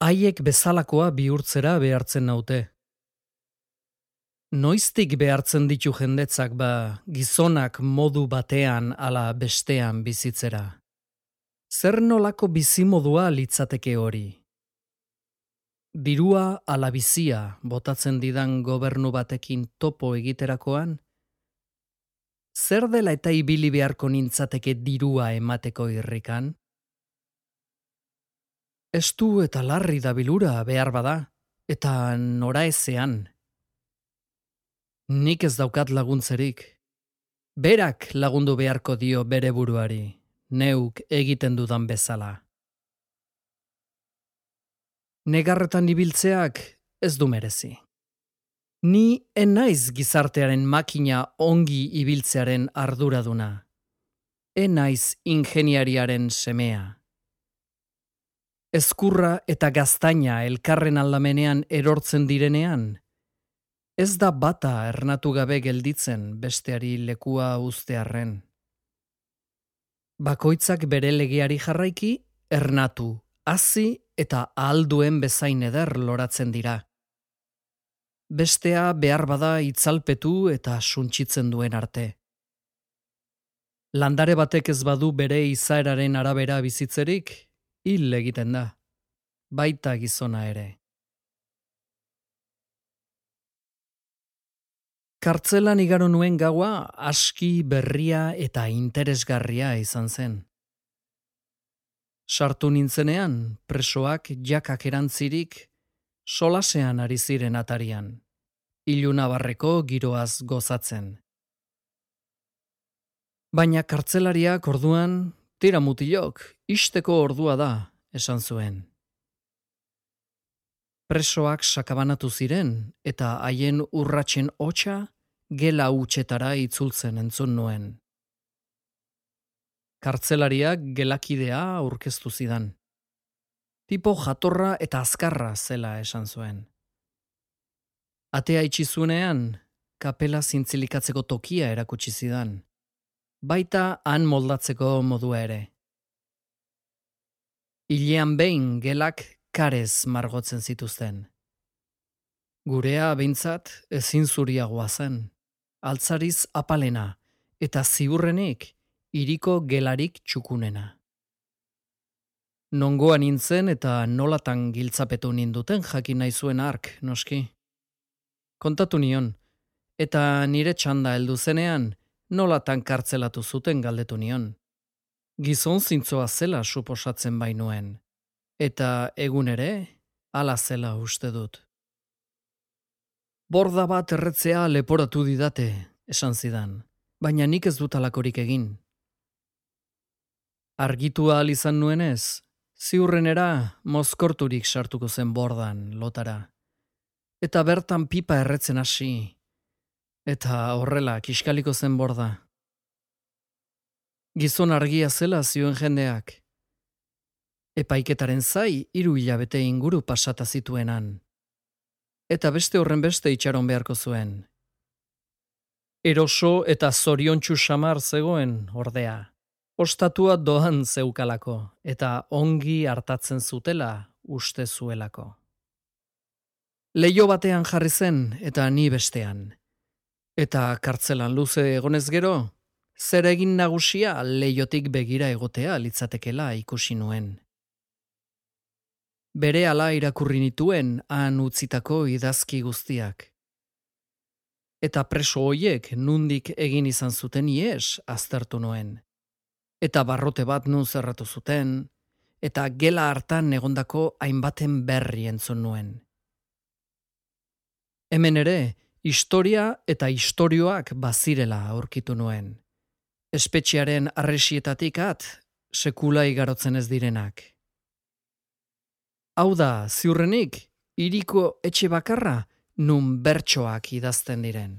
Haiek bezalakoa bihurtzera behartzen naute. Noiztik behartzen ditu jendetzak ba gizonak modu batean ala bestean bizitzera. Zer nolako bizimodua litzateke hori? Dirua ala bizia botatzen didan gobernu batekin topo egiterakoan? Zer dela eta ibili beharko nintzateke dirua emateko irrikan? Estu eta larri da bilura behar bada, eta nora ezean. Nik ez daukat laguntzerik. Berak lagundu beharko dio bere buruari, neuk egiten dudan bezala. Negarretan ibiltzeak ez du merezi. Ni enaiz gizartearen makina ongi ibiltzearen arduraduna. Enaiz ingeniariaren semea. Ezkurra eta gaztaina elkarren aldamenean erortzen direnean, Ez da bata ernatu gabe gelditzen besteari lekua ustearren. Bakoitzak bere legeari jarraiki, ernatu, hazi eta ahalduen bezain eder loratzen dira. Bestea behar bada itzalpetu eta suntsitzen duen arte. Landare batek ez badu bere izaeraren arabera bizitzerik, hil egiten da. Baita gizona ere. Kartzelan igaro nuen gaua aski berria eta interesgarria izan zen. Sartu nintzenean, presoak jakak erantzirik, solasean ari ziren atarian, iluna barreko giroaz gozatzen. Baina kartzelariak orduan, tira mutilok, isteko ordua da, esan zuen. Presoak sakabanatu ziren eta haien urratsen hotsa gela utxetara itzultzen entzun nuen. Kartzelariak gelakidea aurkeztu zidan. Tipo jatorra eta azkarra zela esan zuen. Atea itxizunean, kapela zintzilikatzeko tokia erakutsi zidan. Baita han moldatzeko modua ere. Ilean behin gelak karez margotzen zituzten. Gurea behintzat ezin zuriagoa zen, altzariz apalena eta ziurrenik iriko gelarik txukunena. Nongoa nintzen eta nolatan giltzapetu ninduten jakin nahi zuen ark, noski. Kontatu nion, eta nire txanda heldu zenean nolatan kartzelatu zuten galdetu nion. Gizon zintzoa zela suposatzen bainuen. Eta egun ere, ala zela uste dut. Borda bat erretzea leporatu didate, esan zidan, baina nik ez dut alakorik egin. Argitua izan nuenez, ziurrenera mozkorturik sartuko zen bordan lotara. Eta bertan pipa erretzen hasi. Eta horrela kiskaliko zen borda. Gizon argia zela zioen jendeak. Epaiketaren zai hiru hilabete inguru pasata zituenan. Eta beste horren beste itxaron beharko zuen. Eroso eta zoriontsu samar zegoen ordea. Ostatua doan zeukalako eta ongi hartatzen zutela uste zuelako. Leio batean jarri zen eta ni bestean. Eta kartzelan luze egonez gero, zer egin nagusia leiotik begira egotea litzatekela ikusi nuen. Bere ala irakurri nituen han utzitako idazki guztiak. Eta preso hoiek nundik egin izan zuten ies aztertu nuen. Eta barrote bat nun zerratu zuten, eta gela hartan egondako hainbaten berri entzun nuen. Hemen ere, historia eta istorioak bazirela aurkitu nuen espetxearen arresietatik at, sekula igarotzen ez direnak. Hau da, ziurrenik, iriko etxe bakarra, nun bertsoak idazten diren.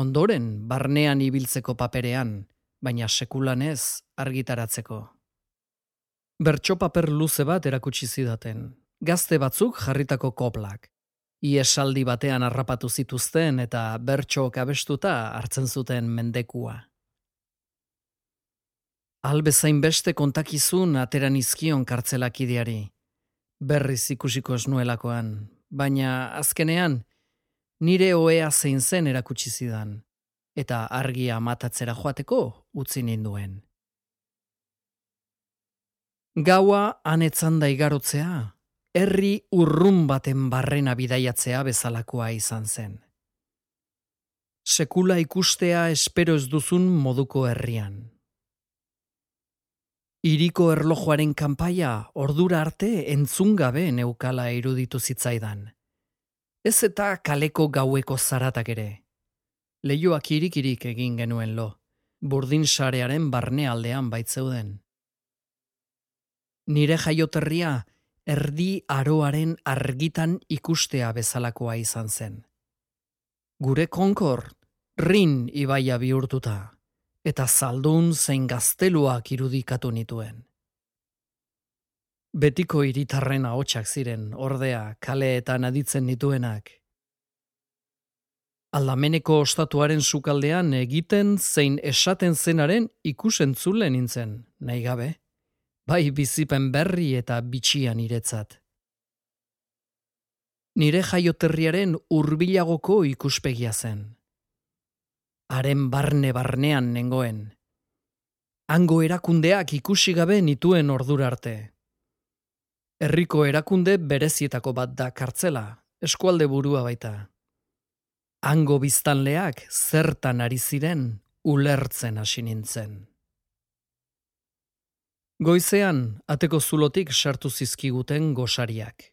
Ondoren, barnean ibiltzeko paperean, baina sekulanez argitaratzeko. Bertso paper luze bat erakutsi zidaten, gazte batzuk jarritako koplak. Iesaldi batean harrapatu zituzten eta bertso abestuta hartzen zuten mendekua. Albezain beste kontakizun ateran izkion kartzelakideari. Berriz ikusiko esnuelakoan, baina azkenean nire oea zein zen erakutsi zidan, eta argia matatzera joateko utzi ninduen. Gaua anetzan da igarotzea, herri urrun baten barrena bidaiatzea bezalakoa izan zen. Sekula ikustea espero ez duzun moduko herrian. Iriko erlojuaren kanpaia ordura arte entzun gabe neukala iruditu zitzaidan. Ez eta kaleko gaueko zaratak ere. Leioak irikirik egin genuen lo, burdin sarearen barne aldean baitzeuden. Nire jaioterria erdi aroaren argitan ikustea bezalakoa izan zen. Gure konkor, rin ibaia bihurtuta eta zaldun zein gazteluak irudikatu nituen. Betiko iritarren ahotsak ziren, ordea, kaleetan aditzen nituenak. Aldameneko ostatuaren sukaldean egiten zein esaten zenaren ikusentzule nintzen, nahi gabe, bai bizipen berri eta bitxian iretzat. Nire jaioterriaren hurbilagoko ikuspegia zen haren barne barnean nengoen. Hango erakundeak ikusi gabe nituen ordura arte. Herriko erakunde berezietako bat da kartzela, eskualde burua baita. Hango biztanleak zertan ari ziren ulertzen hasi nintzen. Goizean, ateko zulotik sartu zizkiguten gosariak.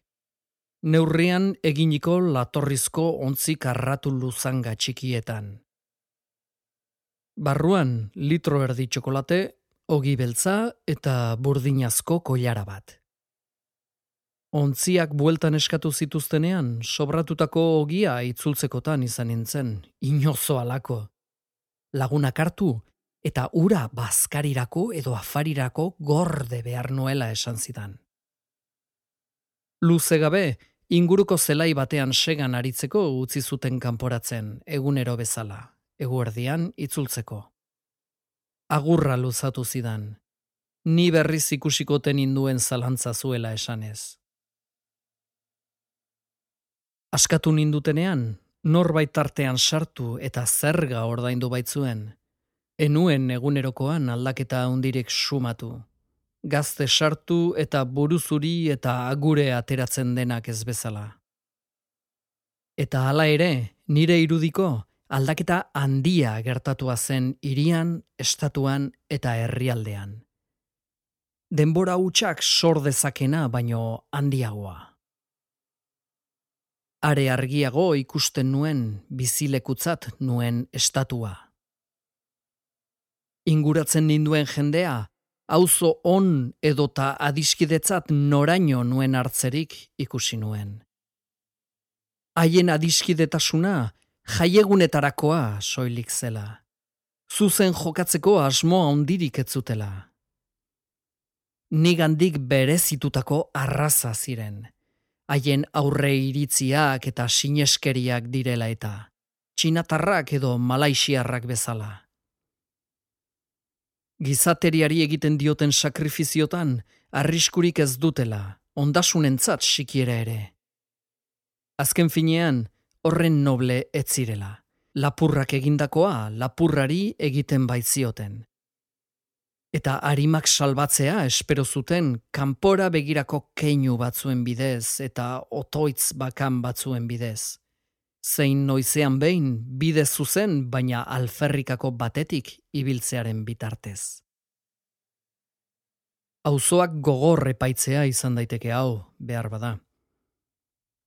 Neurrian eginiko latorrizko ontzik arratu luzanga txikietan. Barruan litro erdi txokolate, ogi beltza eta burdinazko koiara bat. Ontziak bueltan eskatu zituztenean, sobratutako ogia itzultzekotan izan nintzen, inozo alako. Lagunak hartu eta ura bazkarirako edo afarirako gorde behar nuela esan zidan. Luze gabe, inguruko zelai batean segan aritzeko utzi zuten kanporatzen, egunero bezala eguerdian itzultzeko. Agurra luzatu zidan, ni berriz ikusikoten induen zalantza zuela esanez. Askatu nindutenean, norbait tartean sartu eta zerga ordaindu baitzuen, enuen egunerokoan aldaketa hundirek sumatu. Gazte sartu eta buruzuri eta agure ateratzen denak ez bezala. Eta hala ere, nire irudiko, aldaketa handia gertatua zen irian, estatuan eta herrialdean. Denbora hutsak sor dezakena baino handiagoa. Are argiago ikusten nuen bizilekutzat nuen estatua. Inguratzen ninduen jendea, auzo on edota adiskidetzat noraino nuen hartzerik ikusi nuen. Haien adiskidetasuna jaiegunetarakoa soilik zela. Zuzen jokatzeko asmoa ondirik ez zutela. Nigandik berezitutako arraza ziren. Haien aurre iritziak eta sineskeriak direla eta. Txinatarrak edo malaixiarrak bezala. Gizateriari egiten dioten sakrifiziotan, arriskurik ez dutela, ondasunentzat sikiera ere. Azken finean, horren noble ez zirela. Lapurrak egindakoa, lapurrari egiten baitzioten eta harimak salbatzea espero zuten kanpora begirako keinu batzuen bidez eta otoitz bakan batzuen bidez. Zein noizean behin bide zuzen baina alferrikako batetik ibiltzearen bitartez. Auzoak gogor epaitzea izan daiteke hau, behar bada.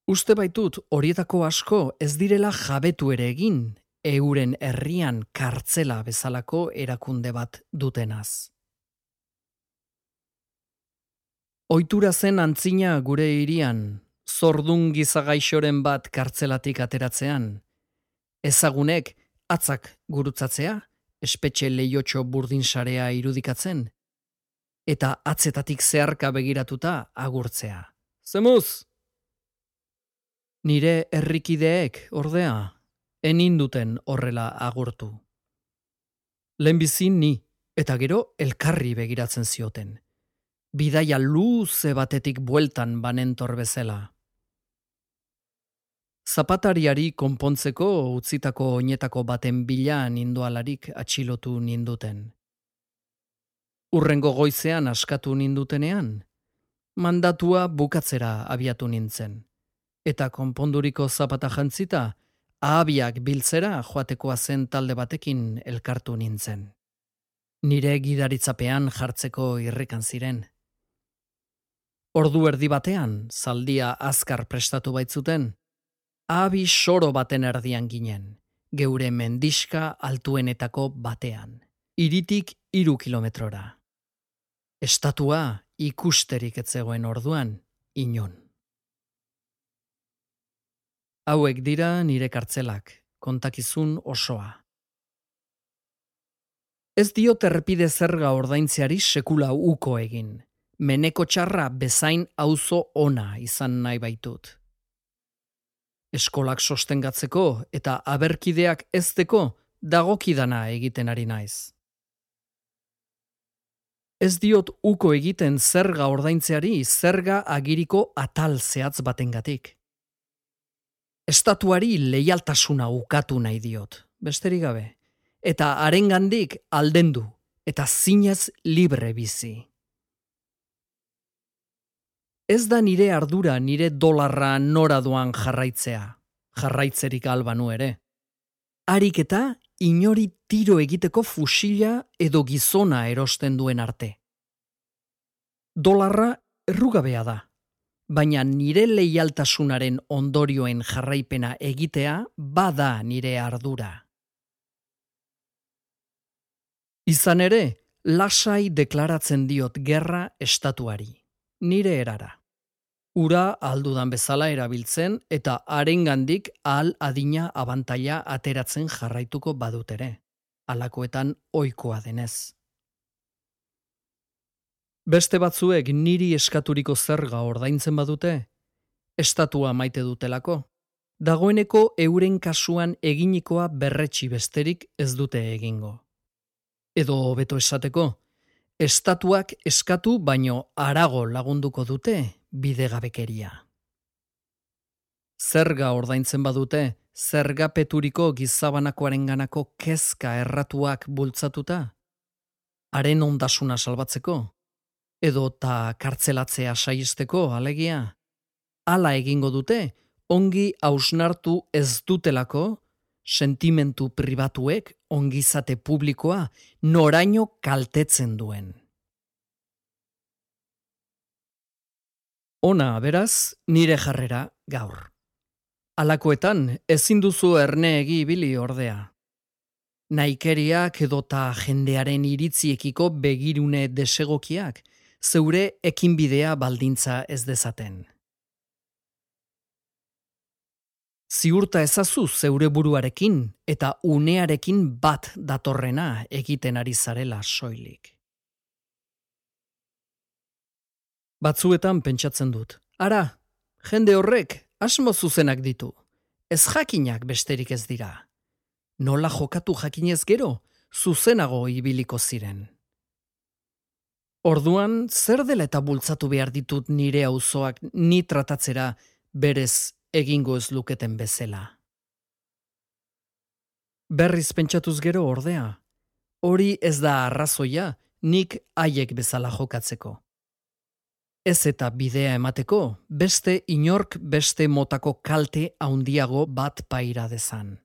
Uste baitut horietako asko ez direla jabetu ere egin, euren herrian kartzela bezalako erakunde bat dutenaz. Oitura zen antzina gure hirian, zordun gizagaixoren bat kartzelatik ateratzean. Ezagunek atzak gurutzatzea, espetxe lehiotxo burdin sarea irudikatzen, eta atzetatik zeharka begiratuta agurtzea. Zemuz! Nire errikideek, ordea, eninduten horrela agurtu. Lehenbizin ni, eta gero elkarri begiratzen zioten bidaia luze batetik bueltan banentor bezala. Zapatariari konpontzeko utzitako oinetako baten bila nindualarik atxilotu ninduten. Urrengo goizean askatu nindutenean, mandatua bukatzera abiatu nintzen. Eta konponduriko zapata jantzita, ahabiak biltzera joatekoa zen talde batekin elkartu nintzen. Nire gidaritzapean jartzeko irrikan ziren. Ordu erdi batean, zaldia azkar prestatu baitzuten, abi soro baten erdian ginen, geure mendiska altuenetako batean, iritik iru kilometrora. Estatua ikusterik etzegoen orduan, inon. Hauek dira nire kartzelak, kontakizun osoa. Ez dio terpide zerga ordaintzeari sekula uko egin meneko txarra bezain auzo ona izan nahi baitut. Eskolak sostengatzeko eta aberkideak ezteko dagokidana egiten ari naiz. Ez diot uko egiten zerga ordaintzeari zerga agiriko atal zehatz batengatik. Estatuari leialtasuna ukatu nahi diot, besterik gabe, eta arengandik aldendu eta zinez libre bizi. Ez da nire ardura nire dolarra nora doan jarraitzea, jarraitzerik albanu ere. Harik eta inori tiro egiteko fusila edo gizona erosten duen arte. Dolarra errugabea da, baina nire leialtasunaren ondorioen jarraipena egitea bada nire ardura. Izan ere, lasai deklaratzen diot gerra estatuari, nire erara ura aldudan bezala erabiltzen eta arengandik al adina abantaila ateratzen jarraituko badutere, alakoetan ohikoa denez. Beste batzuek niri eskaturiko zerga ordaintzen badute, estatua maite dutelako, dagoeneko euren kasuan eginikoa berretsi besterik ez dute egingo. Edo hobeto esateko, estatuak eskatu baino arago lagunduko dute bidegabekeria. Zerga ordaintzen badute, zergapeturiko gizabanakoaren ganako kezka erratuak bultzatuta? Haren ondasuna salbatzeko? Edo ta kartzelatzea saisteko alegia? Hala egingo dute, ongi hausnartu ez dutelako, sentimentu pribatuek ongizate publikoa noraino kaltetzen duen. Ona, beraz, nire jarrera gaur. Alakoetan, ezin duzu erne egi ibili ordea. naikeriak edota jendearen iritziekiko begirune desegokiak, zeure ekinbidea baldintza ez dezaten. Ziurta ezazu zeure buruarekin eta unearekin bat datorrena egiten ari zarela soilik. Batzuetan pentsatzen dut. Ara, jende horrek asmo zuzenak ditu. Ez jakinak besterik ez dira. Nola jokatu jakinez gero, zuzenago ibiliko ziren. Orduan, zer dela eta bultzatu behar ditut nire auzoak ni tratatzera berez egingo ez luketen bezala. Berriz pentsatuz gero ordea, hori ez da arrazoia nik haiek bezala jokatzeko. Ez eta bidea emateko, beste inork beste motako kalte haundiago bat paira dezan.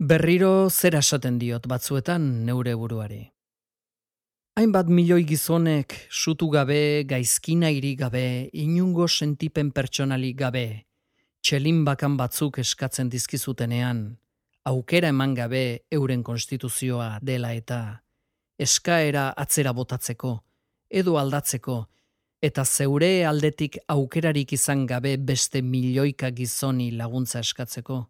Berriro zera esaten diot batzuetan neure buruari. Hainbat milioi gizonek sutu gabe, gaizkina iri gabe, inungo sentipen pertsonali gabe, txelin bakan batzuk eskatzen dizkizutenean, aukera eman gabe euren konstituzioa dela eta, eskaera atzera botatzeko, edo aldatzeko, eta zeure aldetik aukerarik izan gabe beste milioika gizoni laguntza eskatzeko.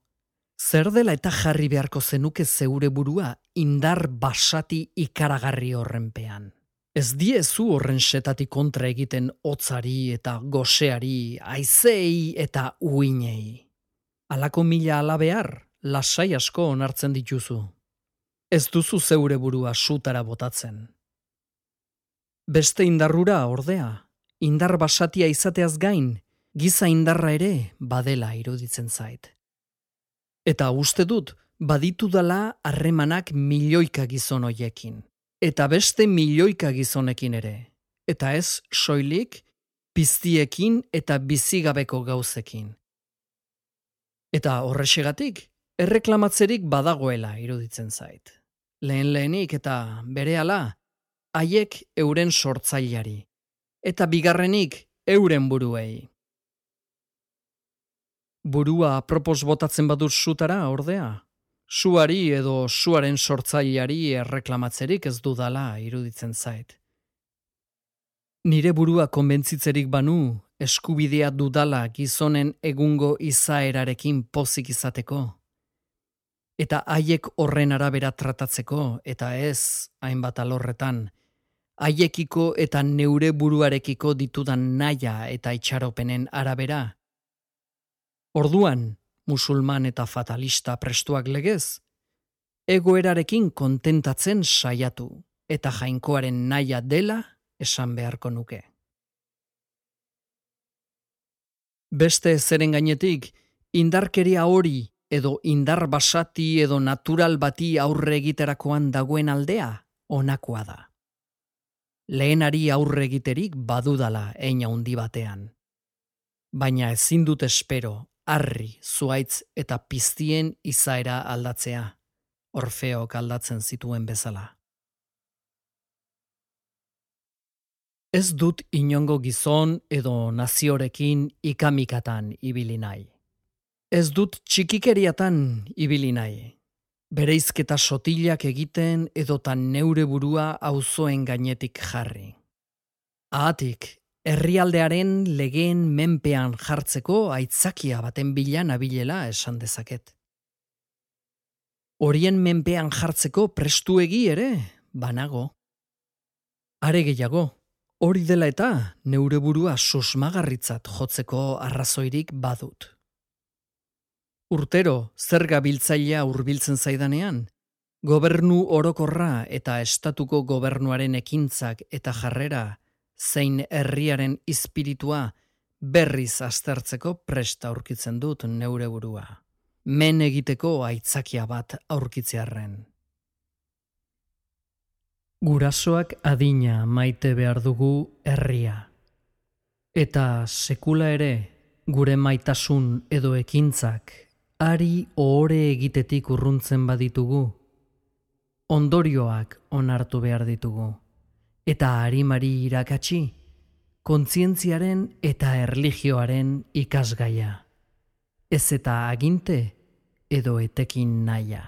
Zer dela eta jarri beharko zenuke zeure burua indar basati ikaragarri horrenpean. Ez diezu horren setatik kontra egiten hotzari eta goseari, aizei eta uinei. Alako mila alabear, lasai asko onartzen dituzu. Ez duzu zeure burua sutara botatzen. Beste indarrura ordea, indar basatia izateaz gain, giza indarra ere badela iruditzen zait. Eta uste dut, baditu dala harremanak milioika gizon hoiekin. Eta beste milioika gizonekin ere. Eta ez soilik, piztiekin eta bizigabeko gauzekin. Eta horrexegatik, erreklamatzerik badagoela iruditzen zait. Lehen lehenik eta berehala, haiek euren sortzaileari. Eta bigarrenik euren buruei. Burua apropos botatzen badur sutara, ordea. Suari edo suaren sortzaileari erreklamatzerik ez dudala iruditzen zait. Nire burua konbentzitzerik banu, eskubidea dudala gizonen egungo izaerarekin pozik izateko. Eta haiek horren arabera tratatzeko, eta ez, hainbat alorretan, haiekiko eta neure buruarekiko ditudan naia eta itxaropenen arabera, Orduan, musulman eta fatalista prestuak legez, egoerarekin kontentatzen saiatu eta jainkoaren naia dela esan beharko nuke. Beste zeren gainetik, indarkeria hori edo indar basati edo natural bati aurre egiterakoan dagoen aldea onakoa da. Lehenari aurre egiterik badudala eina handi batean. Baina ezin dut espero arri, zuaitz eta piztien izaera aldatzea, orfeok aldatzen zituen bezala. Ez dut inongo gizon edo naziorekin ikamikatan ibili nahi. Ez dut txikikeriatan ibili nahi. Bereizketa sotilak egiten edotan neure burua auzoen gainetik jarri. Ahatik, herrialdearen legeen menpean jartzeko aitzakia baten bila nabilela esan dezaket. Horien menpean jartzeko prestuegi ere, banago. Are gehiago, hori dela eta neure burua susmagarritzat jotzeko arrazoirik badut. Urtero, zer gabiltzailea hurbiltzen zaidanean, gobernu orokorra eta estatuko gobernuaren ekintzak eta jarrera zein herriaren ispiritua berriz aztertzeko presta aurkitzen dut neure burua. Men egiteko aitzakia bat aurkitzearren. Gurasoak adina maite behar dugu herria. Eta sekula ere gure maitasun edo ekintzak ari ohore egitetik urruntzen baditugu, ondorioak onartu behar ditugu eta harimari irakatsi, kontzientziaren eta erligioaren ikasgaia. Ez eta aginte edo etekin naia.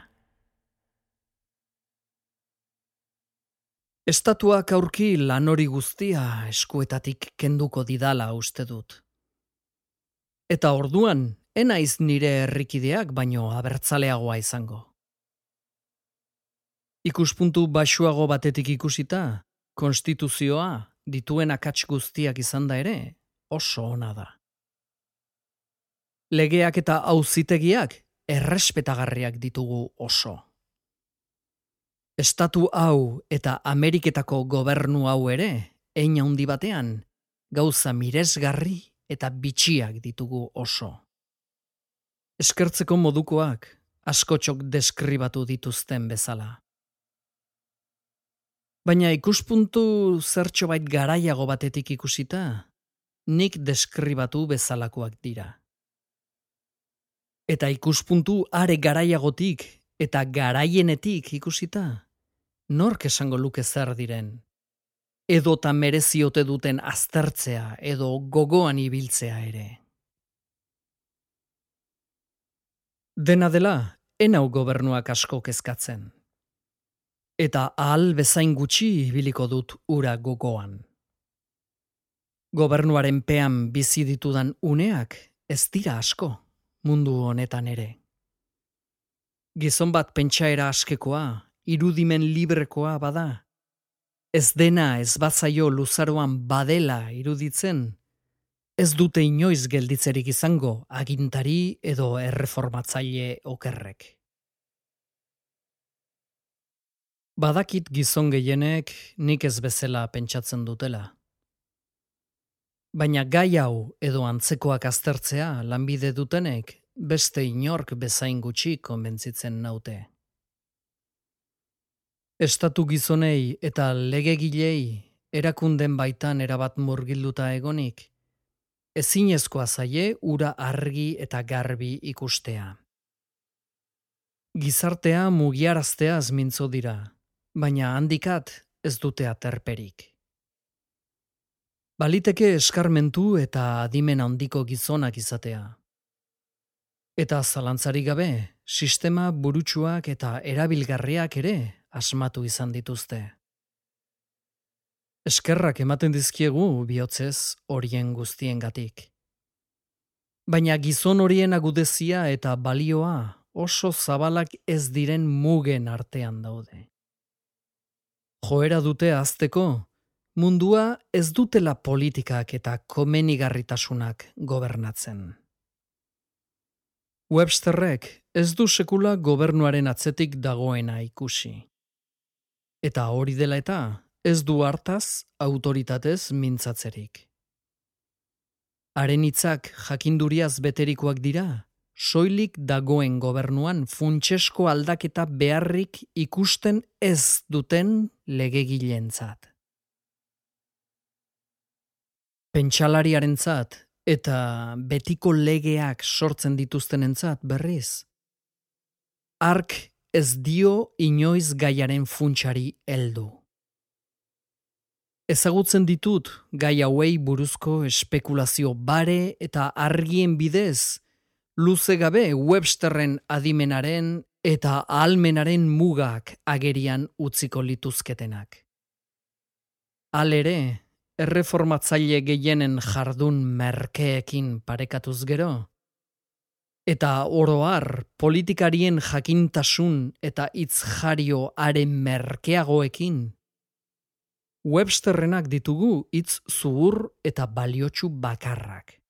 Estatuak aurki lan hori guztia eskuetatik kenduko didala uste dut. Eta orduan, enaiz nire herrikideak baino abertzaleagoa izango. Ikuspuntu basuago batetik ikusita, konstituzioa dituen akats guztiak izan da ere, oso ona da. Legeak eta auzitegiak errespetagarriak ditugu oso. Estatu hau eta Ameriketako gobernu hau ere, ein handi batean, gauza miresgarri eta bitxiak ditugu oso. Eskertzeko modukoak, askotxok deskribatu dituzten bezala. Baina ikuspuntu zertxo bait garaiago batetik ikusita, nik deskribatu bezalakoak dira. Eta ikuspuntu are garaiagotik eta garaienetik ikusita, nork esango luke zer diren. Edota mereziote duten aztertzea edo gogoan ibiltzea ere. Dena dela, enau gobernuak asko kezkatzen. Eta ahal bezain gutxi ibiliko dut ura gogoan. Gobernuaren pean bizi ditudan uneak ez dira asko mundu honetan ere. Gizon bat pentsaera askekoa irudimen librekoa bada. Ez dena ez batzaio luzaroan badela iruditzen, ez dute inoiz gelditzerik izango agintari edo erreformatzaile okerrek. Badakit gizon gehienek nik ez bezala pentsatzen dutela. Baina gai hau edo antzekoak aztertzea lanbide dutenek beste inork bezain gutxi konbentzitzen naute. Estatu gizonei eta legegilei erakunden baitan erabat murgilduta egonik, ezinezkoa zaie ura argi eta garbi ikustea. Gizartea mugiarazteaz mintzo dira, baina handikat ez dute aterperik. Baliteke eskarmentu eta adimen handiko gizonak izatea. Eta zalantzari gabe, sistema burutsuak eta erabilgarriak ere asmatu izan dituzte. Eskerrak ematen dizkiegu bihotzez horien guztiengatik. Baina gizon horien agudezia eta balioa oso zabalak ez diren mugen artean daude. Joera dute azteko, mundua ez dutela politikak eta komenigarritasunak gobernatzen. Websterrek ez du sekula gobernuaren atzetik dagoena ikusi. Eta hori dela eta, ez du hartaz autoritatez mintzatzerik. Haren hitzak jakinduriaz beterikoak dira, soilik dagoen gobernuan funtsesko aldaketa beharrik ikusten ez duten legegilentzat. Pentsalariarentzat eta betiko legeak sortzen dituztenentzat berriz. Ark ez dio inoiz gaiaren funtsari heldu. Ezagutzen ditut gai hauei buruzko espekulazio bare eta argien bidez, luze gabe Websterren adimenaren eta almenaren mugak agerian utziko lituzketenak. Alere, erreformatzaile gehienen jardun merkeekin parekatuz gero, Eta oroar politikarien jakintasun eta itzjario haren merkeagoekin. Websterrenak ditugu hitz zuhur eta baliotsu bakarrak.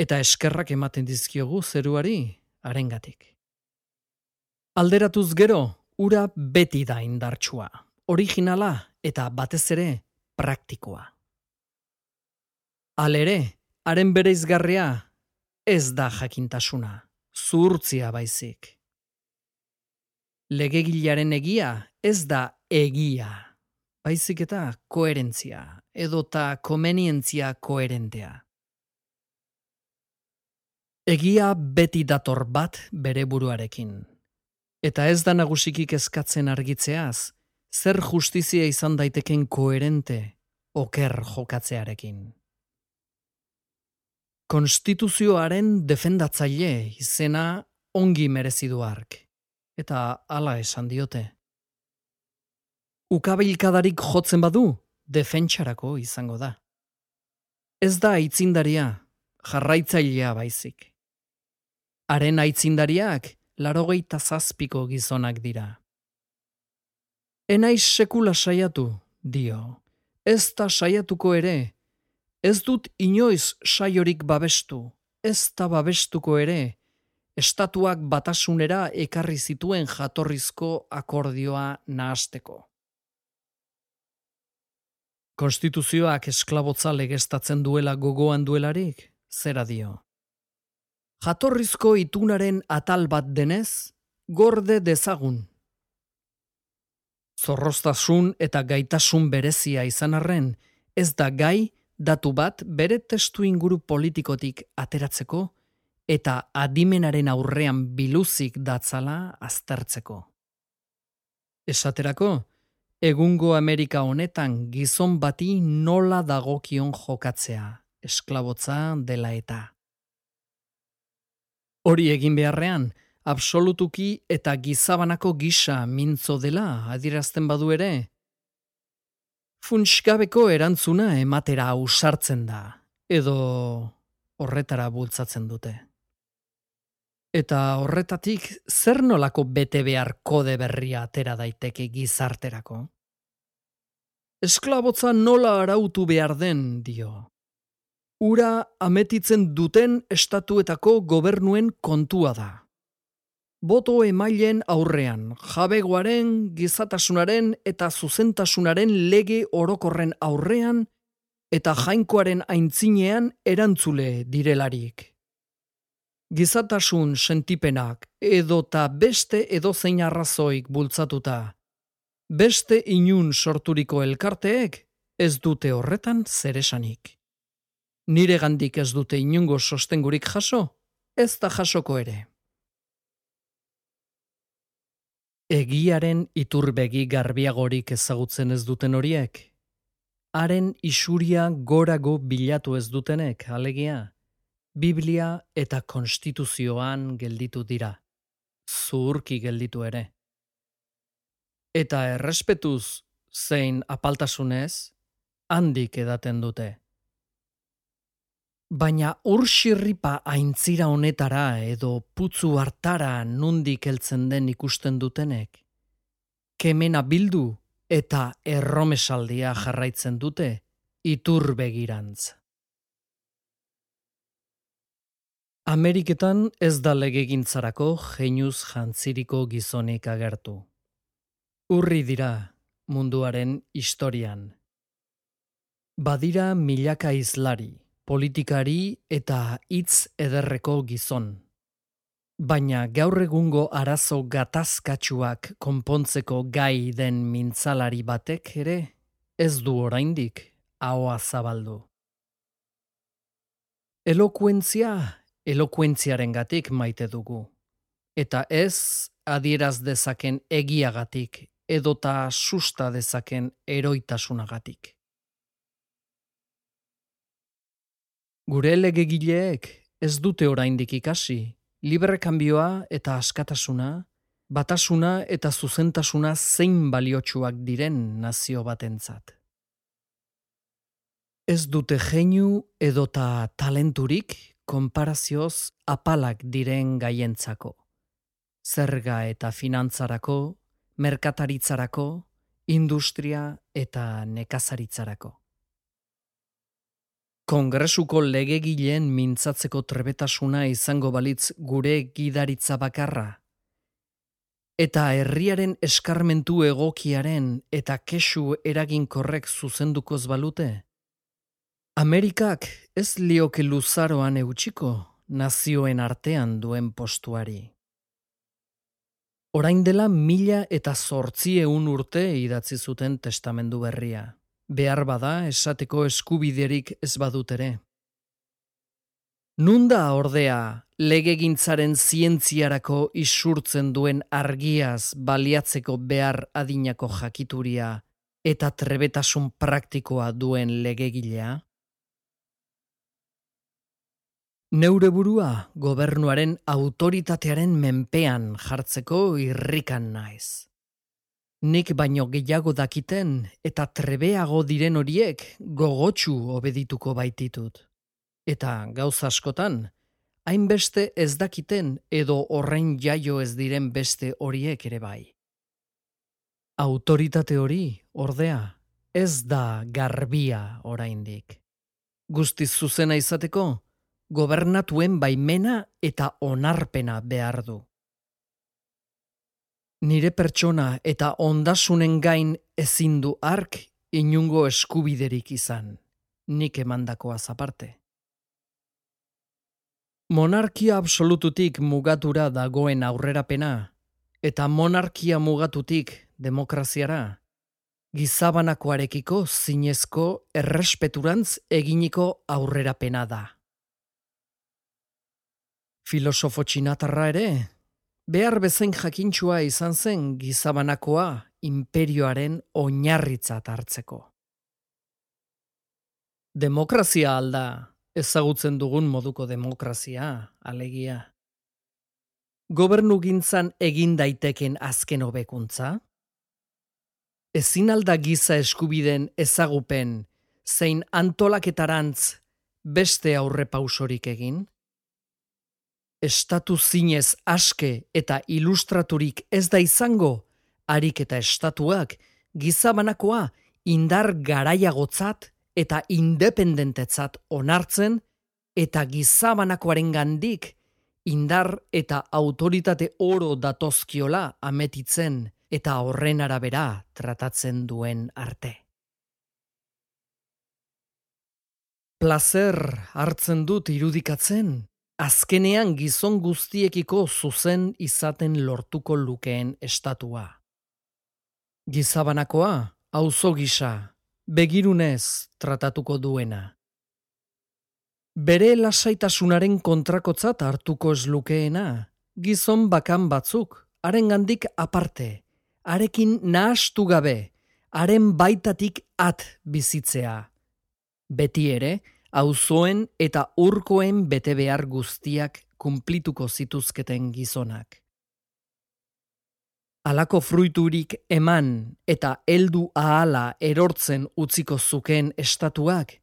Eta eskerrak ematen dizkiogu zeruari arengatik. Alderatuz gero, ura beti da indartsua, originala eta batez ere praktikoa. Alere, haren bere izgarria ez da jakintasuna, zurtzia baizik. Legegilaren egia ez da egia, baizik eta koherentzia, edota komenientzia koherentea. Egia beti dator bat bere buruarekin. Eta ez da nagusikik eskatzen argitzeaz, zer justizia izan daiteken koherente, oker jokatzearekin konstituzioaren defendatzaile izena ongi merezi du ark. Eta hala esan diote. Ukabilkadarik jotzen badu, defentsarako izango da. Ez da aitzindaria, jarraitzailea baizik. Haren aitzindariak larogeita zazpiko gizonak dira. Enaiz sekula saiatu, dio. Ez da saiatuko ere. Ez dut inoiz saiorik babestu. Ez da babestuko ere. Estatuak batasunera ekarri zituen jatorrizko akordioa nahasteko. Konstituzioak esklabotza legestatzen duela gogoan duelarik, zera dio. Jatorrizko itunaren atal bat denez, gorde dezagun. Zorroztasun eta gaitasun berezia izan arren, ez da gai datu bat bere testu inguru politikotik ateratzeko eta adimenaren aurrean biluzik datzala aztertzeko. Esaterako, egungo Amerika honetan gizon bati nola dagokion jokatzea, esklabotza dela eta. Hori egin beharrean, absolutuki eta gizabanako gisa mintzo dela adirazten badu ere. Funtsgabeko erantzuna ematera ausartzen da, edo horretara bultzatzen dute. Eta horretatik zer nolako bete behar kode berria atera daiteke gizarterako? Esklabotza nola arautu behar den, dio ura ametitzen duten estatuetako gobernuen kontua da. Boto emailen aurrean, jabegoaren, gizatasunaren eta zuzentasunaren lege orokorren aurrean eta jainkoaren aintzinean erantzule direlarik. Gizatasun sentipenak edota beste edozein arrazoik bultzatuta, beste inun sorturiko elkarteek ez dute horretan zeresanik nire gandik ez dute inungo sostengurik jaso, ez da jasoko ere. Egiaren iturbegi garbiagorik ezagutzen ez duten horiek, haren isuria gorago bilatu ez dutenek, alegia, Biblia eta konstituzioan gelditu dira, zurki gelditu ere. Eta errespetuz zein apaltasunez, handik edaten dute baina urxirripa aintzira honetara edo putzu hartara nundik heltzen den ikusten dutenek. Kemena bildu eta erromesaldia jarraitzen dute itur begirantz. Ameriketan ez da legegintzarako geinuz jantziriko gizonik agertu. Urri dira munduaren historian. Badira milaka izlari, politikari eta hitz ederreko gizon. Baina gaur egungo arazo gatazkatsuak konpontzeko gai den mintzalari batek ere ez du oraindik ahoa zabaldu. Elokuentzia, elokuentziaren gatik maite dugu. Eta ez adieraz dezaken egiagatik edota susta dezaken eroitasunagatik. Gure legegileek ez dute oraindik ikasi, libre kanbioa eta askatasuna, batasuna eta zuzentasuna zein baliotsuak diren nazio batentzat. Ez dute geinu edota talenturik konparazioz apalak diren gaientzako. Zerga eta finantzarako, merkataritzarako, industria eta nekazaritzarako. Kongresuko legegileen mintzatzeko trebetasuna izango balitz gure gidaritza bakarra. Eta herriaren eskarmentu egokiaren eta kesu eraginkorrek zuzendukoz balute? Amerikak ez lioke luzaroan eutxiko nazioen artean duen postuari. Orain dela mila eta zortzieun urte idatzi zuten testamendu berria behar bada esateko eskubiderik ez badut ere. Nunda ordea legegintzaren zientziarako isurtzen duen argiaz baliatzeko behar adinako jakituria eta trebetasun praktikoa duen legegilea? Neure burua gobernuaren autoritatearen menpean jartzeko irrikan naiz. Nik baino gehiago dakiten eta trebeago diren horiek gogotsu obedituko baititut. Eta gauz askotan, hainbeste ez dakiten edo horrein jaio ez diren beste horiek ere bai. Autoritate hori, ordea, ez da garbia oraindik. Guztiz zuzena izateko, gobernatuen baimena eta onarpena behar du nire pertsona eta ondasunen gain ezin du ark inungo eskubiderik izan, nik emandakoa zaparte. Monarkia absolututik mugatura dagoen aurrerapena, eta monarkia mugatutik demokraziara, gizabanakoarekiko zinezko errespeturantz eginiko aurrerapena da. Filosofo txinatarra ere, Behar bezain jakintxua izan zen gizabanakoa imperioaren oinarritzat hartzeko. Demokrazia alda ezagutzen dugun moduko demokrazia, alegia. Gobernu gintzan egin daiteken azken hobekuntza? Ezin alda giza eskubiden ezagupen zein antolaketarantz beste aurre pausorik egin? Estatu zinez aske eta ilustraturik ez da izango, harik eta estatuak gizabanakoa indar garaiagotzat eta independentetzat onartzen eta gizabanakoaren gandik indar eta autoritate oro datozkiola ametitzen eta horren arabera tratatzen duen arte. Plazer hartzen dut irudikatzen, azkenean gizon guztiekiko zuzen izaten lortuko lukeen estatua. Gizabanakoa, auzo gisa, begirunez tratatuko duena. Bere lasaitasunaren kontrakotzat hartuko ez lukeena, gizon bakan batzuk, haren gandik aparte, arekin nahastu gabe, haren baitatik at bizitzea. Beti ere, auzoen eta urkoen bete behar guztiak kumplituko zituzketen gizonak. Alako fruiturik eman eta heldu ahala erortzen utziko zuken estatuak,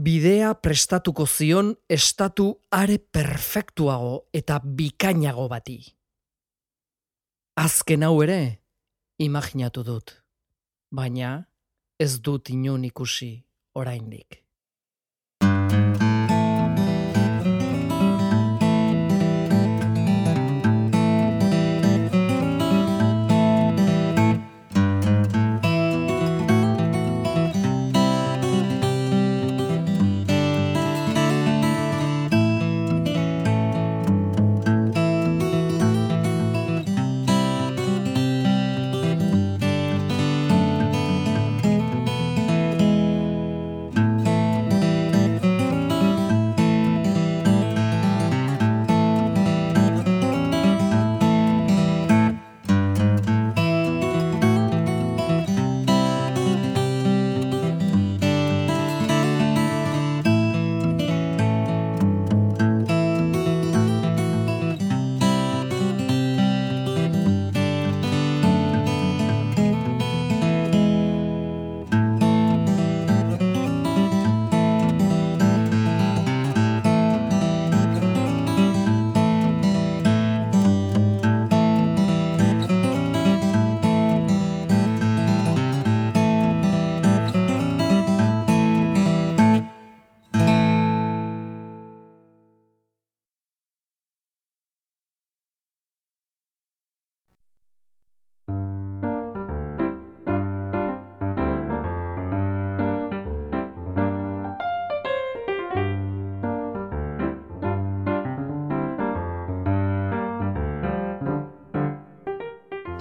bidea prestatuko zion estatu are perfektuago eta bikainago bati. Azken hau ere, imaginatu dut, baina ez dut inon ikusi oraindik.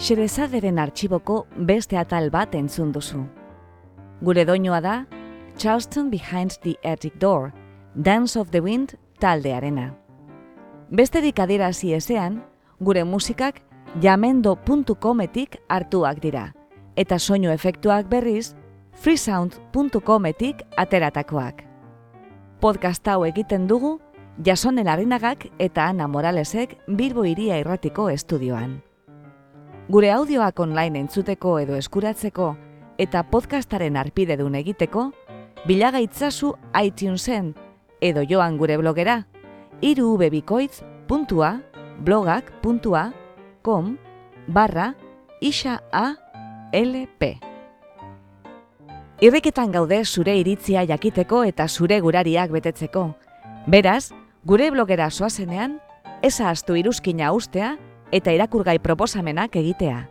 Xerezaderen artxiboko beste atal bat entzun duzu. Gure doinoa da, Charleston Behind the Attic Door, Dance of the Wind taldearena. Beste dikadirazi ezean, gure musikak jamendo.cometik hartuak dira, eta soinu efektuak berriz freesound.cometik ateratakoak. Podcast hau egiten dugu, Jason Elarinagak eta Ana Moralesek Bilbo Iria Irratiko estudioan. Gure audioak online entzuteko edo eskuratzeko eta podcastaren arpidedun egiteko, bilagaitzazu iTunesen edo joan gure blogera irubebikoitz.blogak.com barra isa a lp. Irriketan gaude zure iritzia jakiteko eta zure gurariak betetzeko. Beraz, gure blogera soazenean, eza astu iruzkina ustea eta irakurgai proposamenak egitea.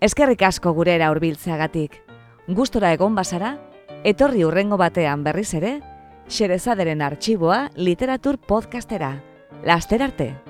Eskerrik asko gurera hurbiltzeagatik. Gustora egon bazara, etorri urrengo batean berriz ere, Xerezaderen arxiboa literatur podcastera. Laster arte!